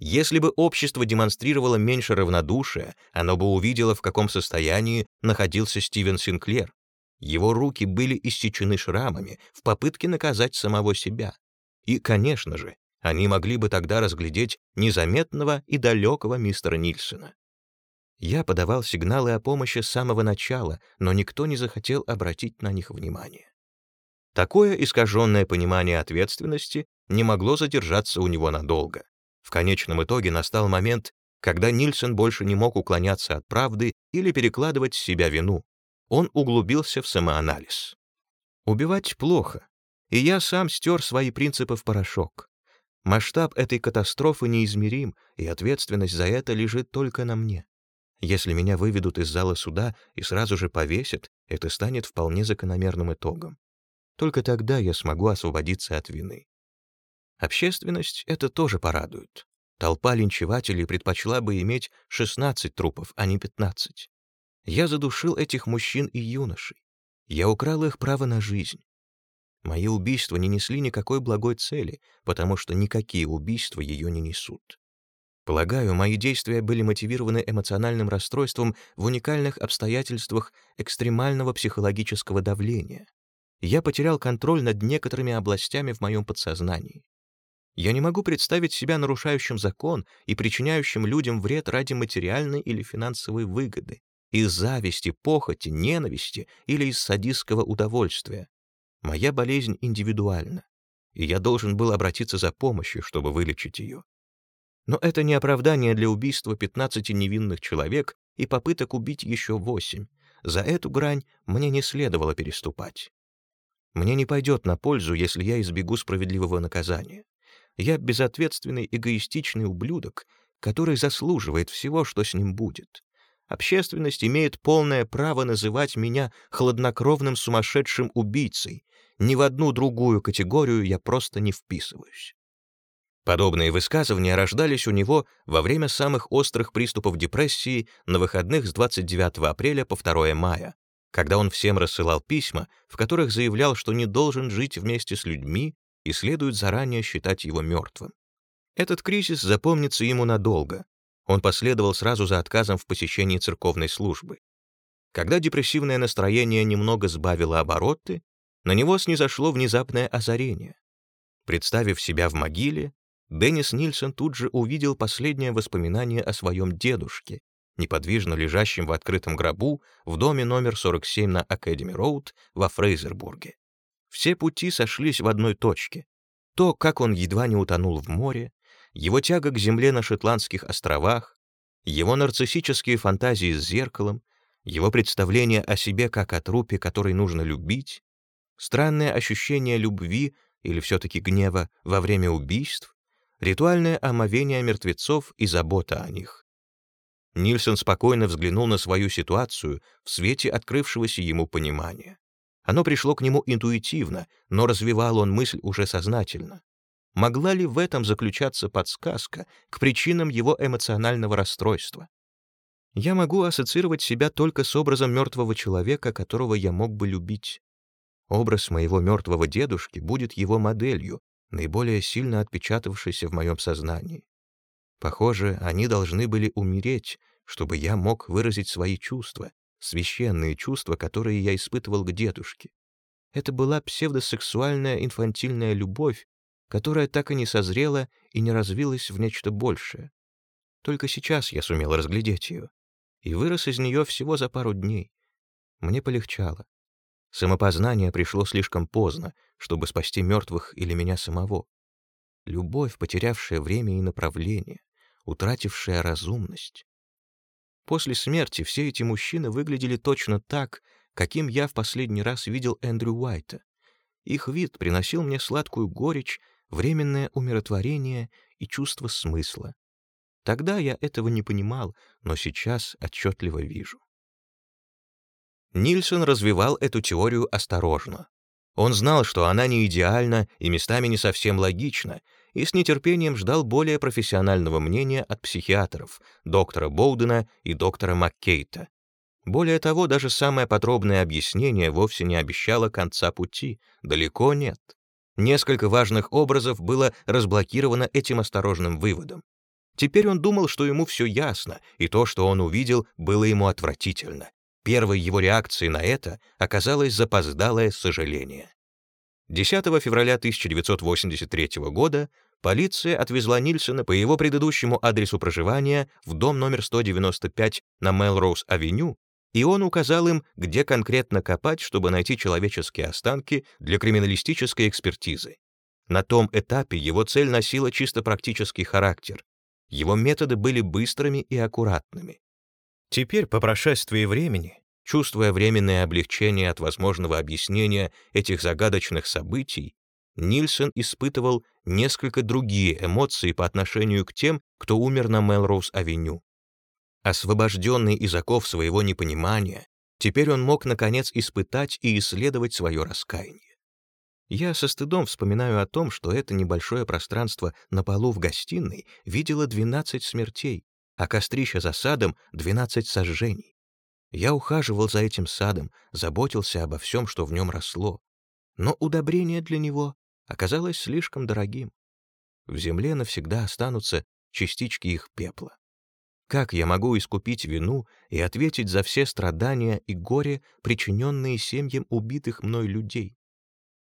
Если бы общество демонстрировало меньше равнодушия, оно бы увидело, в каком состоянии находился Стивен Синклер. Его руки были иссечены шрамами в попытке наказать самого себя. И, конечно же, они могли бы тогда разглядеть незаметного и далекого мистера Нильсона. Я подавал сигналы о помощи с самого начала, но никто не захотел обратить на них внимание. Такое искаженное понимание ответственности не могло задержаться у него надолго. В конечном итоге настал момент, когда Нильсон больше не мог уклоняться от правды или перекладывать с себя вину. Он углубился в самоанализ. Убивать плохо, и я сам стер свои принципы в порошок. Масштаб этой катастрофы неизмерим, и ответственность за это лежит только на мне. Если меня выведут из зала суда и сразу же повесят, это станет вполне закономерным итогом. Только тогда я смогу освободиться от вины. Общественность это тоже порадует. Толпа линчевателей предпочла бы иметь 16 трупов, а не 15. Я задушил этих мужчин и юношей. Я украл их право на жизнь. Мои убийства не несли никакой благой цели, потому что никакие убийства ее не несут. Полагаю, мои действия были мотивированы эмоциональным расстройством в уникальных обстоятельствах экстремального психологического давления. Я потерял контроль над некоторыми областями в моем подсознании. Я не могу представить себя нарушающим закон и причиняющим людям вред ради материальной или финансовой выгоды, из зависти, похоти, ненависти или из садистского удовольствия. Моя болезнь индивидуальна, и я должен был обратиться за помощью, чтобы вылечить ее. Но это не оправдание для убийства 15 невинных человек и попыток убить еще восемь. За эту грань мне не следовало переступать. Мне не пойдет на пользу, если я избегу справедливого наказания. Я безответственный, эгоистичный ублюдок, который заслуживает всего, что с ним будет. Общественность имеет полное право называть меня хладнокровным сумасшедшим убийцей. ни в одну другую категорию я просто не вписываюсь. Подобные высказывания рождались у него во время самых острых приступов депрессии на выходных с 29 апреля по 2 мая, когда он всем рассылал письма, в которых заявлял, что не должен жить вместе с людьми и следует заранее считать его мертвым. Этот кризис запомнится ему надолго. Он последовал сразу за отказом в посещении церковной службы. Когда депрессивное настроение немного сбавило обороты, на него снизошло внезапное озарение. Представив себя в могиле, Деннис Нильсон тут же увидел последнее воспоминание о своем дедушке, неподвижно лежащем в открытом гробу в доме номер 47 на Академи Роуд во Фрейзербурге. Все пути сошлись в одной точке. То, как он едва не утонул в море, его тяга к земле на Шотландских островах, его нарциссические фантазии с зеркалом, его представление о себе как о трупе, который нужно любить, странное ощущение любви или все-таки гнева во время убийств, ритуальное омовение мертвецов и забота о них. Нильсон спокойно взглянул на свою ситуацию в свете открывшегося ему понимания. Оно пришло к нему интуитивно, но развивал он мысль уже сознательно. Могла ли в этом заключаться подсказка к причинам его эмоционального расстройства? Я могу ассоциировать себя только с образом мертвого человека, которого я мог бы любить. Образ моего мертвого дедушки будет его моделью, наиболее сильно отпечатавшейся в моем сознании. Похоже, они должны были умереть, чтобы я мог выразить свои чувства, священные чувства, которые я испытывал к дедушке. Это была псевдосексуальная инфантильная любовь, которая так и не созрела и не развилась в нечто большее. Только сейчас я сумел разглядеть ее, и вырос из нее всего за пару дней. Мне полегчало. Самопознание пришло слишком поздно, чтобы спасти мертвых или меня самого. Любовь, потерявшая время и направление, утратившая разумность. После смерти все эти мужчины выглядели точно так, каким я в последний раз видел Эндрю Уайта. Их вид приносил мне сладкую горечь, временное умиротворение и чувство смысла. Тогда я этого не понимал, но сейчас отчетливо вижу. Нильсон развивал эту теорию осторожно. Он знал, что она не идеальна и местами не совсем логична, и с нетерпением ждал более профессионального мнения от психиатров, доктора Боудена и доктора Маккейта. Более того, даже самое подробное объяснение вовсе не обещало конца пути, далеко нет. Несколько важных образов было разблокировано этим осторожным выводом. Теперь он думал, что ему все ясно, и то, что он увидел, было ему отвратительно. Первой его реакцией на это оказалось запоздалое сожаление. 10 февраля 1983 года полиция отвезла Нильсона по его предыдущему адресу проживания в дом номер 195 на Мелроуз-авеню, и он указал им, где конкретно копать, чтобы найти человеческие останки для криминалистической экспертизы. На том этапе его цель носила чисто практический характер. Его методы были быстрыми и аккуратными. Теперь, по прошествии времени, чувствуя временное облегчение от возможного объяснения этих загадочных событий, Нильсон испытывал несколько другие эмоции по отношению к тем, кто умер на Мелроуз-авеню. Освобожденный из оков своего непонимания, теперь он мог, наконец, испытать и исследовать свое раскаяние. Я со стыдом вспоминаю о том, что это небольшое пространство на полу в гостиной видело 12 смертей, а кострище за садом — 12 сожжений. Я ухаживал за этим садом, заботился обо всем, что в нем росло. Но удобрение для него оказалось слишком дорогим. В земле навсегда останутся частички их пепла. Как я могу искупить вину и ответить за все страдания и горе, причиненные семьям убитых мной людей?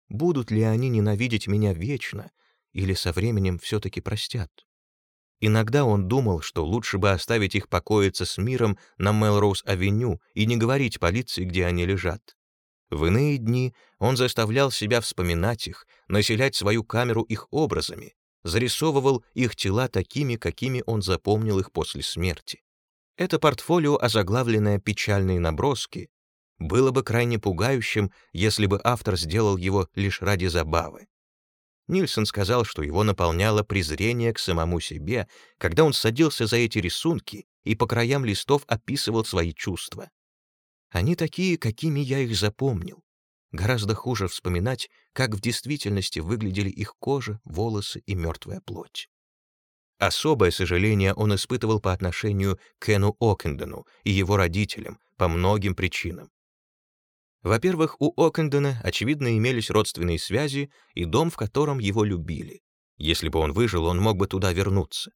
Будут ли они ненавидеть меня вечно или со временем все-таки простят? Иногда он думал, что лучше бы оставить их покоиться с миром на Мелроуз-авеню и не говорить полиции, где они лежат. В иные дни он заставлял себя вспоминать их, населять свою камеру их образами, зарисовывал их тела такими, какими он запомнил их после смерти. Это портфолио, озаглавленное «Печальные наброски», было бы крайне пугающим, если бы автор сделал его лишь ради забавы. Нильсон сказал, что его наполняло презрение к самому себе, когда он садился за эти рисунки и по краям листов описывал свои чувства. Они такие, какими я их запомнил. гораздо хуже вспоминать, как в действительности выглядели их кожа, волосы и мертвая плоть. Особое сожаление он испытывал по отношению к Кену Окендену и его родителям по многим причинам. Во-первых, у Окендена, очевидно, имелись родственные связи и дом, в котором его любили. Если бы он выжил, он мог бы туда вернуться.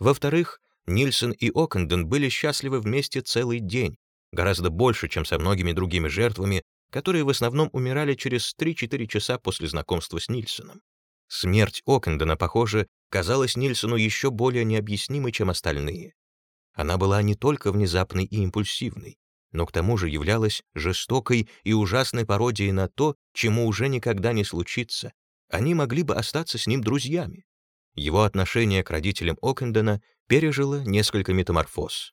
Во-вторых, Нильсон и Окенден были счастливы вместе целый день, гораздо больше, чем со многими другими жертвами, которые в основном умирали через 3-4 часа после знакомства с Нильсоном. Смерть Окендена, похоже, казалась Нильсону еще более необъяснимой, чем остальные. Она была не только внезапной и импульсивной, но к тому же являлась жестокой и ужасной пародией на то, чему уже никогда не случится. Они могли бы остаться с ним друзьями. Его отношение к родителям Окендена пережило несколько метаморфоз.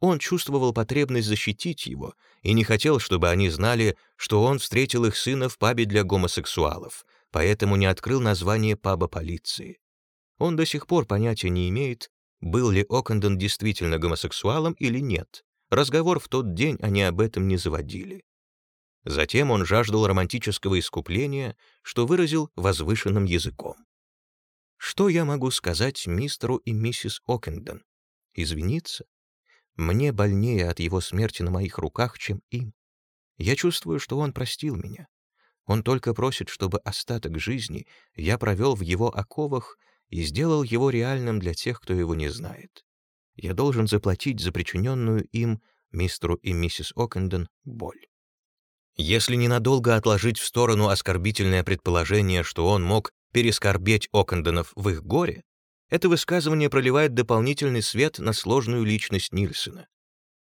Он чувствовал потребность защитить его и не хотел, чтобы они знали, что он встретил их сына в пабе для гомосексуалов, поэтому не открыл название паба полиции. Он до сих пор понятия не имеет, был ли Окенден действительно гомосексуалом или нет. Разговор в тот день они об этом не заводили. Затем он жаждал романтического искупления, что выразил возвышенным языком. Что я могу сказать мистеру и миссис Окенден? Извиниться? Мне больнее от его смерти на моих руках, чем им. Я чувствую, что он простил меня. Он только просит, чтобы остаток жизни я провел в его оковах и сделал его реальным для тех, кто его не знает. Я должен заплатить за причиненную им, мистеру и миссис Окенден, боль. Если ненадолго отложить в сторону оскорбительное предположение, что он мог перескорбеть Окенденов в их горе, это высказывание проливает дополнительный свет на сложную личность Нильсена.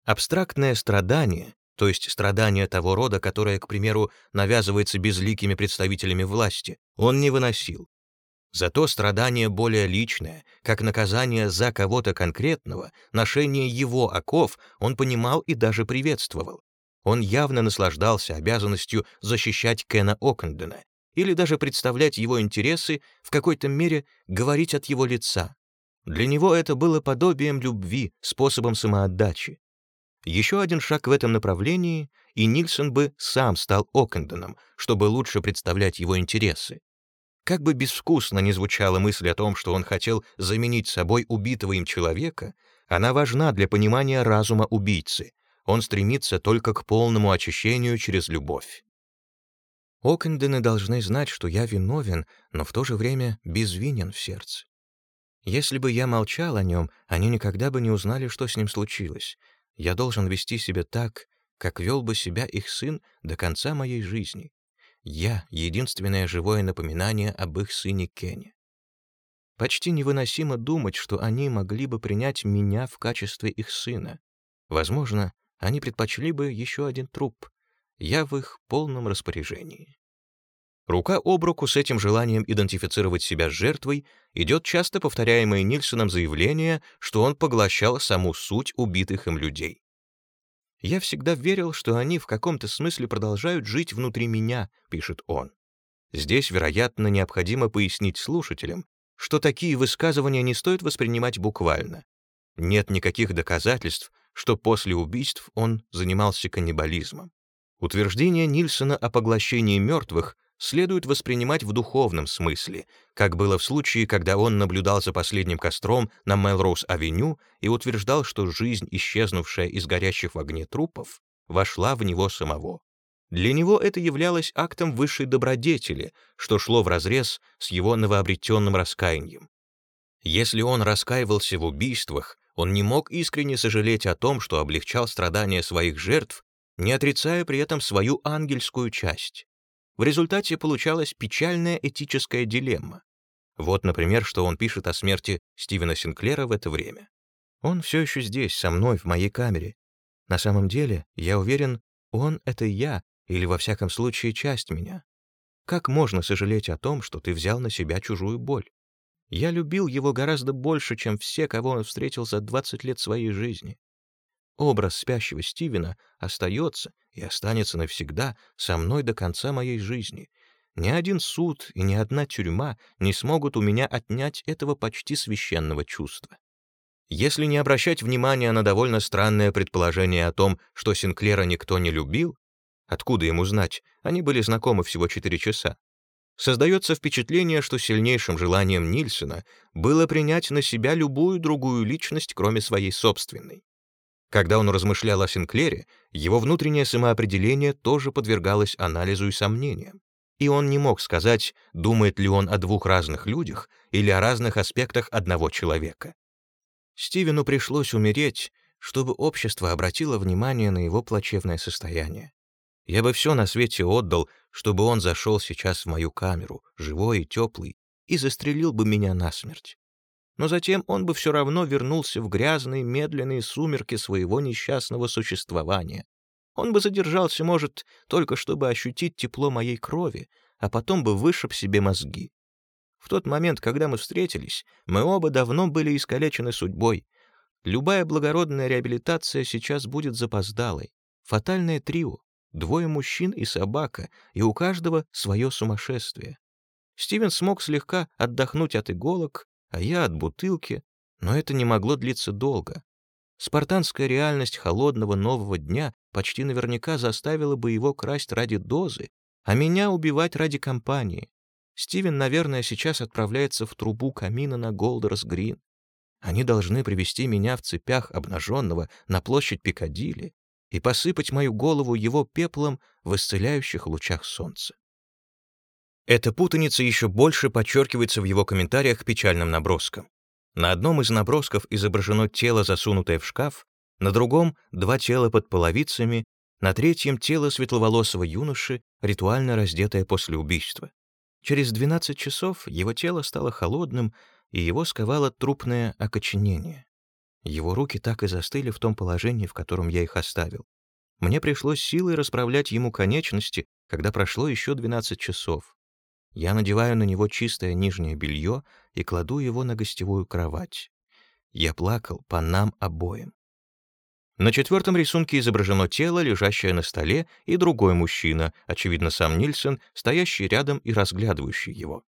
Абстрактное страдание, то есть страдание того рода, которое, к примеру, навязывается безликими представителями власти, он не выносил. Зато страдание более личное, как наказание за кого-то конкретного, ношение его оков он понимал и даже приветствовал. Он явно наслаждался обязанностью защищать Кена Окендена или даже представлять его интересы, в какой-то мере говорить от его лица. Для него это было подобием любви, способом самоотдачи. Еще один шаг в этом направлении, и Нильсон бы сам стал Окенденом, чтобы лучше представлять его интересы. Как бы безвкусно ни звучала мысль о том, что он хотел заменить собой убитого им человека, она важна для понимания разума убийцы. Он стремится только к полному очищению через любовь. Окендены должны знать, что я виновен, но в то же время безвинен в сердце. Если бы я молчал о нем, они никогда бы не узнали, что с ним случилось. Я должен вести себя так, как вел бы себя их сын до конца моей жизни. Я — единственное живое напоминание об их сыне Кене. Почти невыносимо думать, что они могли бы принять меня в качестве их сына. Возможно, они предпочли бы еще один труп. Я в их полном распоряжении. Рука об руку с этим желанием идентифицировать себя с жертвой идет часто повторяемое Нильсоном заявление, что он поглощал саму суть убитых им людей. «Я всегда верил, что они в каком-то смысле продолжают жить внутри меня», — пишет он. Здесь, вероятно, необходимо пояснить слушателям, что такие высказывания не стоит воспринимать буквально. Нет никаких доказательств, что после убийств он занимался каннибализмом. Утверждение Нильсона о поглощении мертвых следует воспринимать в духовном смысле, как было в случае, когда он наблюдал за последним костром на Мелроуз-авеню и утверждал, что жизнь, исчезнувшая из горящих в огне трупов, вошла в него самого. Для него это являлось актом высшей добродетели, что шло вразрез с его новообретенным раскаянием. Если он раскаивался в убийствах, он не мог искренне сожалеть о том, что облегчал страдания своих жертв, не отрицая при этом свою ангельскую часть. В результате получалась печальная этическая дилемма. Вот, например, что он пишет о смерти Стивена Синклера в это время. «Он все еще здесь, со мной, в моей камере. На самом деле, я уверен, он — это я, или, во всяком случае, часть меня. Как можно сожалеть о том, что ты взял на себя чужую боль? Я любил его гораздо больше, чем все, кого он встретил за 20 лет своей жизни. Образ спящего Стивена остается и останется навсегда со мной до конца моей жизни. Ни один суд и ни одна тюрьма не смогут у меня отнять этого почти священного чувства. Если не обращать внимания на довольно странное предположение о том, что Синклера никто не любил, Откуда ему знать? Они были знакомы всего четыре часа. Создается впечатление, что сильнейшим желанием Нильсона было принять на себя любую другую личность, кроме своей собственной. Когда он размышлял о Синклере, его внутреннее самоопределение тоже подвергалось анализу и сомнениям. И он не мог сказать, думает ли он о двух разных людях или о разных аспектах одного человека. Стивену пришлось умереть, чтобы общество обратило внимание на его плачевное состояние. Я бы все на свете отдал, чтобы он зашел сейчас в мою камеру, живой и теплый, и застрелил бы меня насмерть. Но затем он бы все равно вернулся в грязные, медленные сумерки своего несчастного существования. Он бы задержался, может, только чтобы ощутить тепло моей крови, а потом бы вышиб себе мозги. В тот момент, когда мы встретились, мы оба давно были искалечены судьбой. Любая благородная реабилитация сейчас будет запоздалой. Фатальное трио Двое мужчин и собака, и у каждого свое сумасшествие. Стивен смог слегка отдохнуть от иголок, а я от бутылки, но это не могло длиться долго. Спартанская реальность холодного нового дня почти наверняка заставила бы его красть ради дозы, а меня убивать ради компании. Стивен, наверное, сейчас отправляется в трубу камина на Голдерс Грин. Они должны привести меня в цепях обнаженного на площадь Пикадилли, и посыпать мою голову его пеплом в исцеляющих лучах солнца. Эта путаница еще больше подчеркивается в его комментариях к печальным наброскам. На одном из набросков изображено тело, засунутое в шкаф, на другом — два тела под половицами, на третьем — тело светловолосого юноши, ритуально раздетое после убийства. Через 12 часов его тело стало холодным, и его сковало трупное окоченение. Его руки так и застыли в том положении, в котором я их оставил. Мне пришлось силой расправлять ему конечности, когда прошло еще 12 часов. Я надеваю на него чистое нижнее белье и кладу его на гостевую кровать. Я плакал по нам обоим. На четвертом рисунке изображено тело, лежащее на столе, и другой мужчина, очевидно, сам Нильсон, стоящий рядом и разглядывающий его.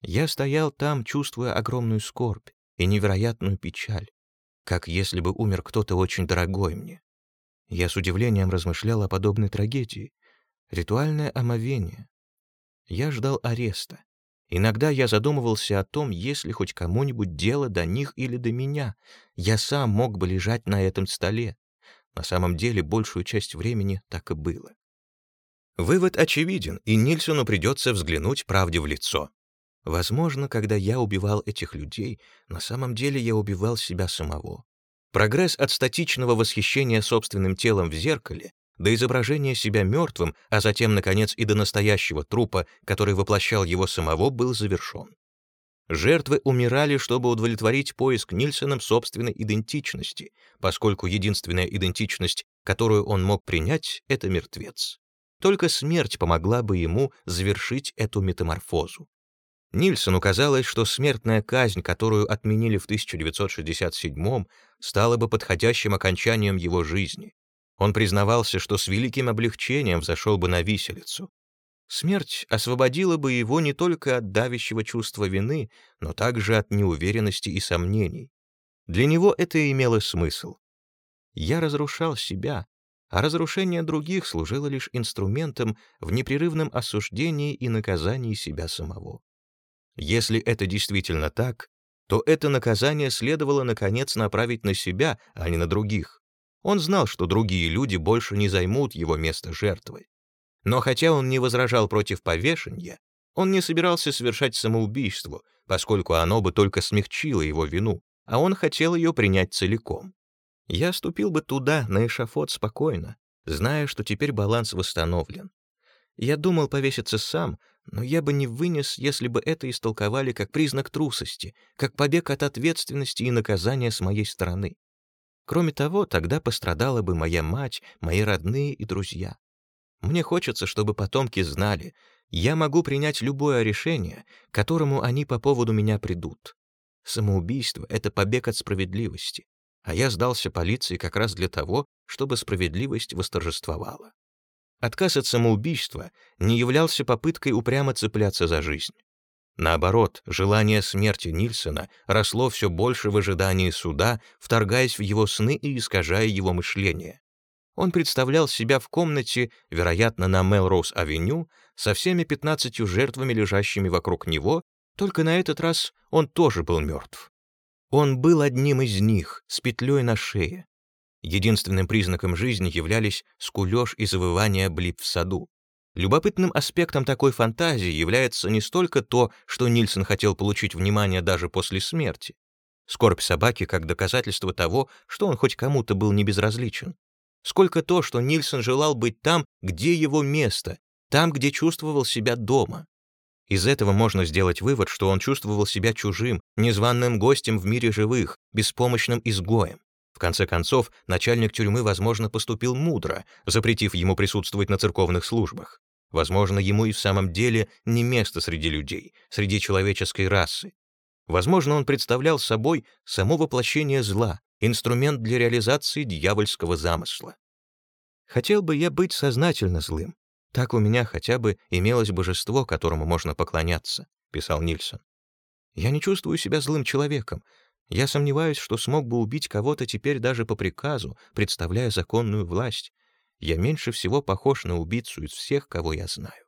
Я стоял там, чувствуя огромную скорбь и невероятную печаль как если бы умер кто-то очень дорогой мне. Я с удивлением размышлял о подобной трагедии. Ритуальное омовение. Я ждал ареста. Иногда я задумывался о том, есть ли хоть кому-нибудь дело до них или до меня. Я сам мог бы лежать на этом столе. На самом деле, большую часть времени так и было. Вывод очевиден, и Нильсону придется взглянуть правде в лицо. Возможно, когда я убивал этих людей, на самом деле я убивал себя самого. Прогресс от статичного восхищения собственным телом в зеркале до изображения себя мертвым, а затем, наконец, и до настоящего трупа, который воплощал его самого, был завершен. Жертвы умирали, чтобы удовлетворить поиск Нильсоном собственной идентичности, поскольку единственная идентичность, которую он мог принять, — это мертвец. Только смерть помогла бы ему завершить эту метаморфозу. Нильсону казалось, что смертная казнь, которую отменили в 1967 стала бы подходящим окончанием его жизни. Он признавался, что с великим облегчением взошел бы на виселицу. Смерть освободила бы его не только от давящего чувства вины, но также от неуверенности и сомнений. Для него это имело смысл. Я разрушал себя, а разрушение других служило лишь инструментом в непрерывном осуждении и наказании себя самого. Если это действительно так, то это наказание следовало, наконец, направить на себя, а не на других. Он знал, что другие люди больше не займут его место жертвы. Но хотя он не возражал против повешения, он не собирался совершать самоубийство, поскольку оно бы только смягчило его вину, а он хотел ее принять целиком. Я ступил бы туда, на эшафот, спокойно, зная, что теперь баланс восстановлен. Я думал повеситься сам, но я бы не вынес, если бы это истолковали как признак трусости, как побег от ответственности и наказания с моей стороны. Кроме того, тогда пострадала бы моя мать, мои родные и друзья. Мне хочется, чтобы потомки знали, я могу принять любое решение, к которому они по поводу меня придут. Самоубийство — это побег от справедливости, а я сдался полиции как раз для того, чтобы справедливость восторжествовала. Отказ от самоубийства не являлся попыткой упрямо цепляться за жизнь. Наоборот, желание смерти Нильсона росло все больше в ожидании суда, вторгаясь в его сны и искажая его мышление. Он представлял себя в комнате, вероятно, на Мелроуз-авеню, со всеми пятнадцатью жертвами, лежащими вокруг него, только на этот раз он тоже был мертв. Он был одним из них, с петлей на шее. Единственным признаком жизни являлись скулёж и завывание блип в саду. Любопытным аспектом такой фантазии является не столько то, что Нильсон хотел получить внимание даже после смерти. Скорбь собаки как доказательство того, что он хоть кому-то был не безразличен. Сколько то, что Нильсон желал быть там, где его место, там, где чувствовал себя дома. Из этого можно сделать вывод, что он чувствовал себя чужим, незваным гостем в мире живых, беспомощным изгоем. В конце концов, начальник тюрьмы, возможно, поступил мудро, запретив ему присутствовать на церковных службах. Возможно, ему и в самом деле не место среди людей, среди человеческой расы. Возможно, он представлял собой само воплощение зла, инструмент для реализации дьявольского замысла. Хотел бы я быть сознательно злым. Так у меня хотя бы имелось божество, которому можно поклоняться, писал Нильсон. Я не чувствую себя злым человеком, я сомневаюсь, что смог бы убить кого-то теперь даже по приказу, представляя законную власть. Я меньше всего похож на убийцу из всех, кого я знаю.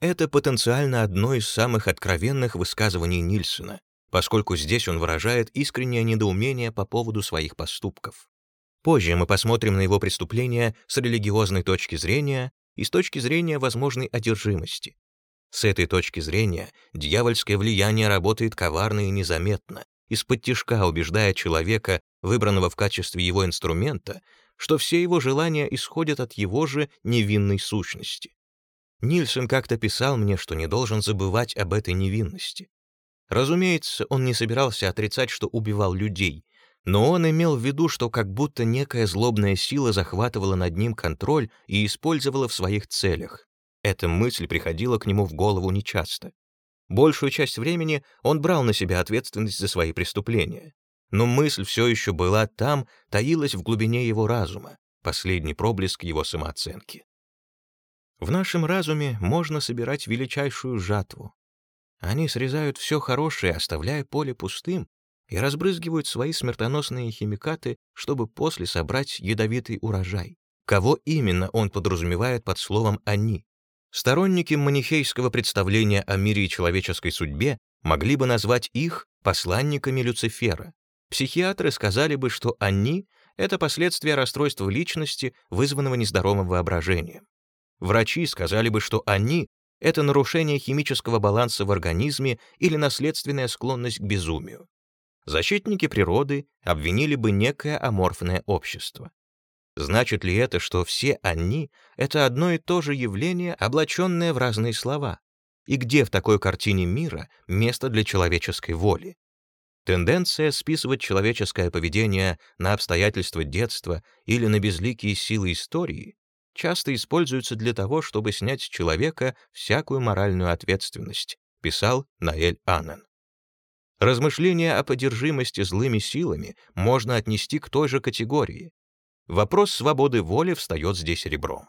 Это потенциально одно из самых откровенных высказываний Нильсона, поскольку здесь он выражает искреннее недоумение по поводу своих поступков. Позже мы посмотрим на его преступления с религиозной точки зрения и с точки зрения возможной одержимости. С этой точки зрения дьявольское влияние работает коварно и незаметно, из-под тишка убеждая человека, выбранного в качестве его инструмента, что все его желания исходят от его же невинной сущности. Нильсон как-то писал мне, что не должен забывать об этой невинности. Разумеется, он не собирался отрицать, что убивал людей, но он имел в виду, что как будто некая злобная сила захватывала над ним контроль и использовала в своих целях. Эта мысль приходила к нему в голову нечасто. Большую часть времени он брал на себя ответственность за свои преступления. Но мысль все еще была там, таилась в глубине его разума, последний проблеск его самооценки. В нашем разуме можно собирать величайшую жатву. Они срезают все хорошее, оставляя поле пустым, и разбрызгивают свои смертоносные химикаты, чтобы после собрать ядовитый урожай. Кого именно он подразумевает под словом «они»? Сторонники манихейского представления о мире и человеческой судьбе могли бы назвать их посланниками Люцифера. Психиатры сказали бы, что они — это последствия расстройства личности, вызванного нездоровым воображением. Врачи сказали бы, что они — это нарушение химического баланса в организме или наследственная склонность к безумию. Защитники природы обвинили бы некое аморфное общество. Значит ли это, что все они — это одно и то же явление, облаченное в разные слова? И где в такой картине мира место для человеческой воли? Тенденция списывать человеческое поведение на обстоятельства детства или на безликие силы истории часто используется для того, чтобы снять с человека всякую моральную ответственность, писал Наэль Аннен. Размышления о подержимости злыми силами можно отнести к той же категории. Вопрос свободы воли встает здесь ребром.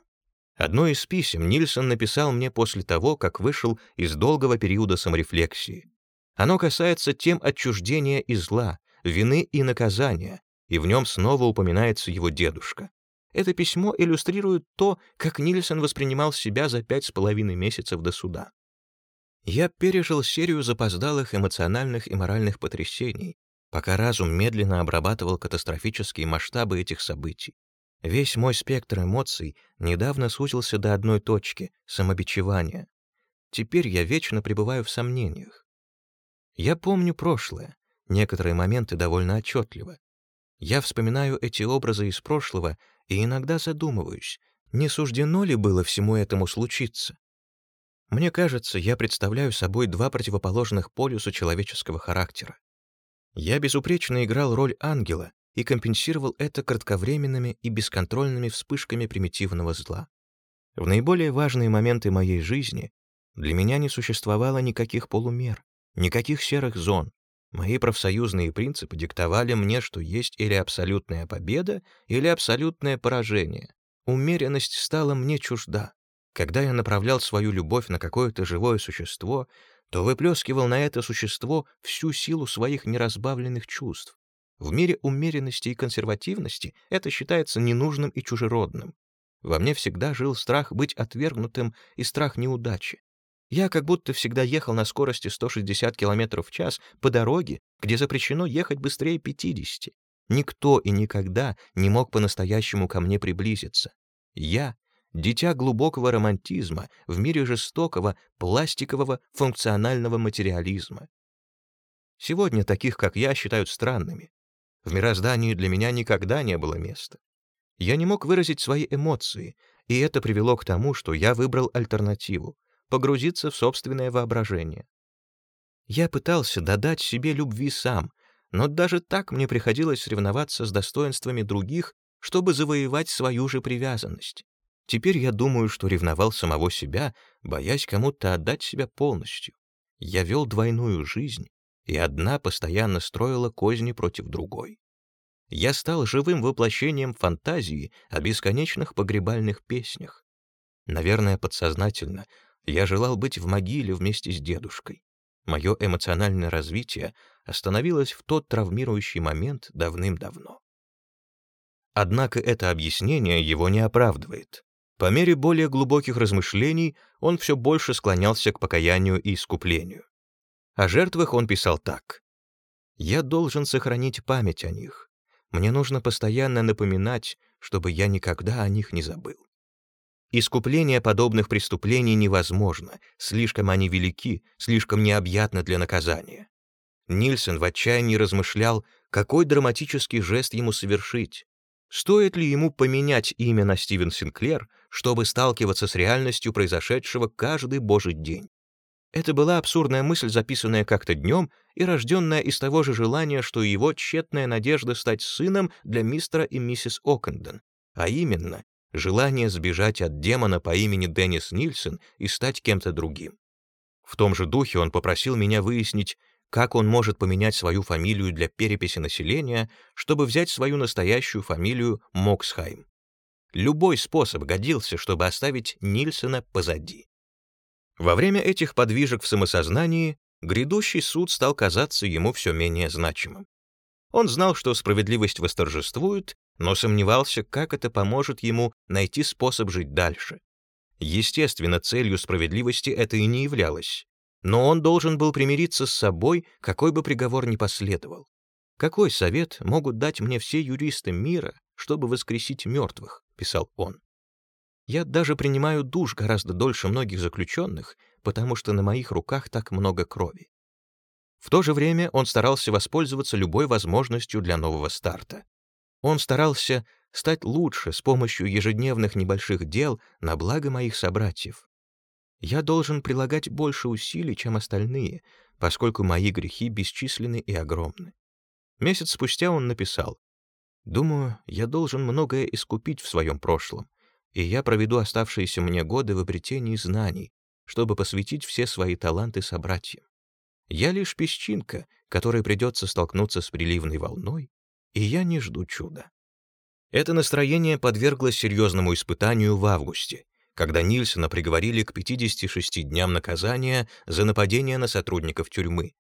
Одно из писем Нильсон написал мне после того, как вышел из долгого периода саморефлексии. Оно касается тем отчуждения и зла, вины и наказания, и в нем снова упоминается его дедушка. Это письмо иллюстрирует то, как Нильсон воспринимал себя за пять с половиной месяцев до суда. Я пережил серию запоздалых эмоциональных и моральных потрясений, пока разум медленно обрабатывал катастрофические масштабы этих событий. Весь мой спектр эмоций недавно сузился до одной точки — самобичевания. Теперь я вечно пребываю в сомнениях. Я помню прошлое, некоторые моменты довольно отчетливо. Я вспоминаю эти образы из прошлого и иногда задумываюсь, не суждено ли было всему этому случиться. Мне кажется, я представляю собой два противоположных полюса человеческого характера. Я безупречно играл роль ангела и компенсировал это кратковременными и бесконтрольными вспышками примитивного зла. В наиболее важные моменты моей жизни для меня не существовало никаких полумер, никаких серых зон. Мои профсоюзные принципы диктовали мне, что есть или абсолютная победа, или абсолютное поражение. Умеренность стала мне чужда. Когда я направлял свою любовь на какое-то живое существо, то выплескивал на это существо всю силу своих неразбавленных чувств. В мире умеренности и консервативности это считается ненужным и чужеродным. Во мне всегда жил страх быть отвергнутым и страх неудачи. Я как будто всегда ехал на скорости 160 км в час по дороге, где запрещено ехать быстрее 50. Никто и никогда не мог по-настоящему ко мне приблизиться. Я — дитя глубокого романтизма в мире жестокого, пластикового, функционального материализма. Сегодня таких, как я, считают странными. В мироздании для меня никогда не было места. Я не мог выразить свои эмоции, и это привело к тому, что я выбрал альтернативу — погрузиться в собственное воображение. Я пытался додать себе любви сам, но даже так мне приходилось соревноваться с достоинствами других, чтобы завоевать свою же привязанность. Теперь я думаю, что ревновал самого себя, боясь кому-то отдать себя полностью. Я вел двойную жизнь, и одна постоянно строила козни против другой я стал живым воплощением фантазии о бесконечных погребальных песнях. Наверное, подсознательно я желал быть в могиле вместе с дедушкой. Мое эмоциональное развитие остановилось в тот травмирующий момент давным-давно. Однако это объяснение его не оправдывает. По мере более глубоких размышлений он все больше склонялся к покаянию и искуплению. О жертвах он писал так. «Я должен сохранить память о них. Мне нужно постоянно напоминать, чтобы я никогда о них не забыл. Искупление подобных преступлений невозможно, слишком они велики, слишком необъятны для наказания. Нильсон в отчаянии размышлял, какой драматический жест ему совершить. Стоит ли ему поменять имя на Стивен Синклер, чтобы сталкиваться с реальностью произошедшего каждый божий день? Это была абсурдная мысль, записанная как-то днем и рожденная из того же желания, что его тщетная надежда стать сыном для мистера и миссис Окенден, а именно желание сбежать от демона по имени Деннис Нильсон и стать кем-то другим. В том же духе он попросил меня выяснить, как он может поменять свою фамилию для переписи населения, чтобы взять свою настоящую фамилию Моксхайм. Любой способ годился, чтобы оставить Нильсона позади. Во время этих подвижек в самосознании грядущий суд стал казаться ему все менее значимым. Он знал, что справедливость восторжествует, но сомневался, как это поможет ему найти способ жить дальше. Естественно, целью справедливости это и не являлось. Но он должен был примириться с собой, какой бы приговор ни последовал. «Какой совет могут дать мне все юристы мира, чтобы воскресить мертвых?» — писал он. Я даже принимаю душ гораздо дольше многих заключенных, потому что на моих руках так много крови. В то же время он старался воспользоваться любой возможностью для нового старта. Он старался стать лучше с помощью ежедневных небольших дел на благо моих собратьев. Я должен прилагать больше усилий, чем остальные, поскольку мои грехи бесчисленны и огромны. Месяц спустя он написал, «Думаю, я должен многое искупить в своем прошлом, и я проведу оставшиеся мне годы в обретении знаний, чтобы посвятить все свои таланты собратьям. Я лишь песчинка, которой придется столкнуться с приливной волной, и я не жду чуда. Это настроение подверглось серьезному испытанию в августе, когда Нильсона приговорили к 56 дням наказания за нападение на сотрудников тюрьмы.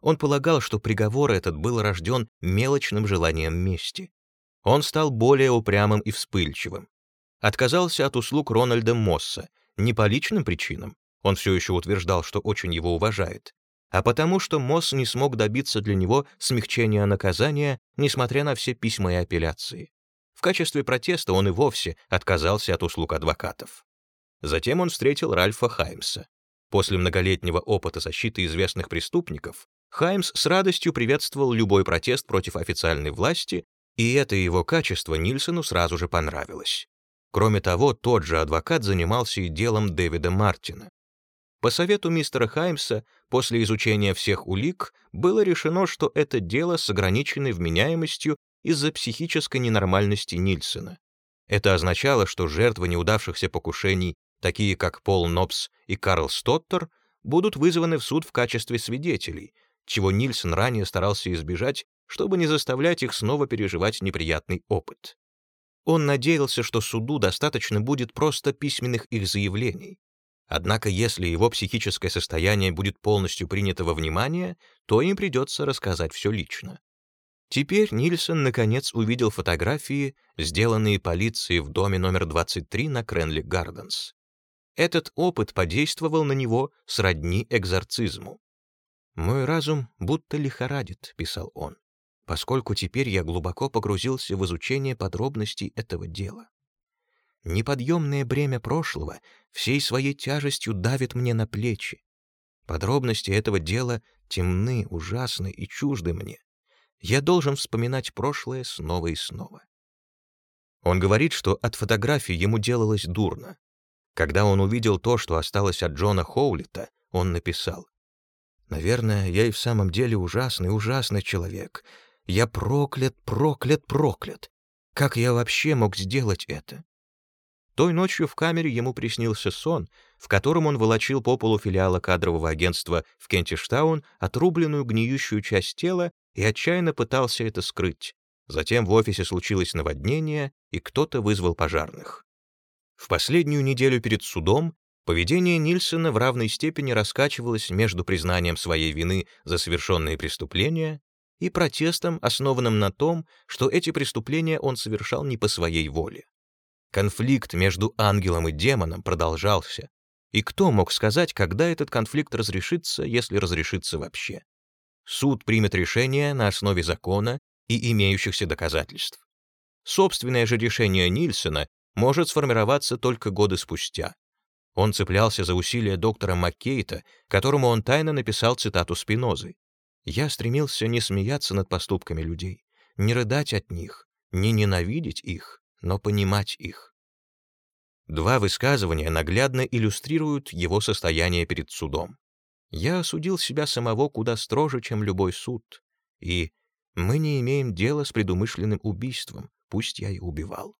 Он полагал, что приговор этот был рожден мелочным желанием мести. Он стал более упрямым и вспыльчивым отказался от услуг Рональда Мосса не по личным причинам, он все еще утверждал, что очень его уважает, а потому что Мосс не смог добиться для него смягчения наказания, несмотря на все письма и апелляции. В качестве протеста он и вовсе отказался от услуг адвокатов. Затем он встретил Ральфа Хаймса. После многолетнего опыта защиты известных преступников, Хаймс с радостью приветствовал любой протест против официальной власти, и это его качество Нильсону сразу же понравилось. Кроме того, тот же адвокат занимался и делом Дэвида Мартина. По совету мистера Хаймса, после изучения всех улик, было решено, что это дело с ограниченной вменяемостью из-за психической ненормальности Нильсона. Это означало, что жертвы неудавшихся покушений, такие как Пол Нопс и Карл Стоттер, будут вызваны в суд в качестве свидетелей, чего Нильсон ранее старался избежать, чтобы не заставлять их снова переживать неприятный опыт. Он надеялся, что суду достаточно будет просто письменных их заявлений. Однако если его психическое состояние будет полностью принято во внимание, то им придется рассказать все лично. Теперь Нильсон наконец увидел фотографии, сделанные полицией в доме номер 23 на Кренли Гарденс. Этот опыт подействовал на него сродни экзорцизму. «Мой разум будто лихорадит», — писал он, «поскольку теперь я глубоко погрузился в изучение подробностей этого дела. Неподъемное бремя прошлого всей своей тяжестью давит мне на плечи. Подробности этого дела темны, ужасны и чужды мне. Я должен вспоминать прошлое снова и снова. Он говорит, что от фотографий ему делалось дурно. Когда он увидел то, что осталось от Джона Хоулита, он написал, «Наверное, я и в самом деле ужасный, ужасный человек. Я проклят, проклят, проклят. Как я вообще мог сделать это? Той ночью в камере ему приснился сон, в котором он волочил по полу филиала кадрового агентства в Кентиштаун отрубленную гниющую часть тела и отчаянно пытался это скрыть. Затем в офисе случилось наводнение, и кто-то вызвал пожарных. В последнюю неделю перед судом поведение Нильсона в равной степени раскачивалось между признанием своей вины за совершенные преступления и протестом, основанным на том, что эти преступления он совершал не по своей воле. Конфликт между ангелом и демоном продолжался. И кто мог сказать, когда этот конфликт разрешится, если разрешится вообще? Суд примет решение на основе закона и имеющихся доказательств. Собственное же решение Нильсона может сформироваться только годы спустя. Он цеплялся за усилия доктора Маккейта, которому он тайно написал цитату Спинозы. «Я стремился не смеяться над поступками людей, не рыдать от них, не ненавидеть их, но понимать их. Два высказывания наглядно иллюстрируют его состояние перед судом. Я осудил себя самого куда строже, чем любой суд, и мы не имеем дела с предумышленным убийством, пусть я и убивал.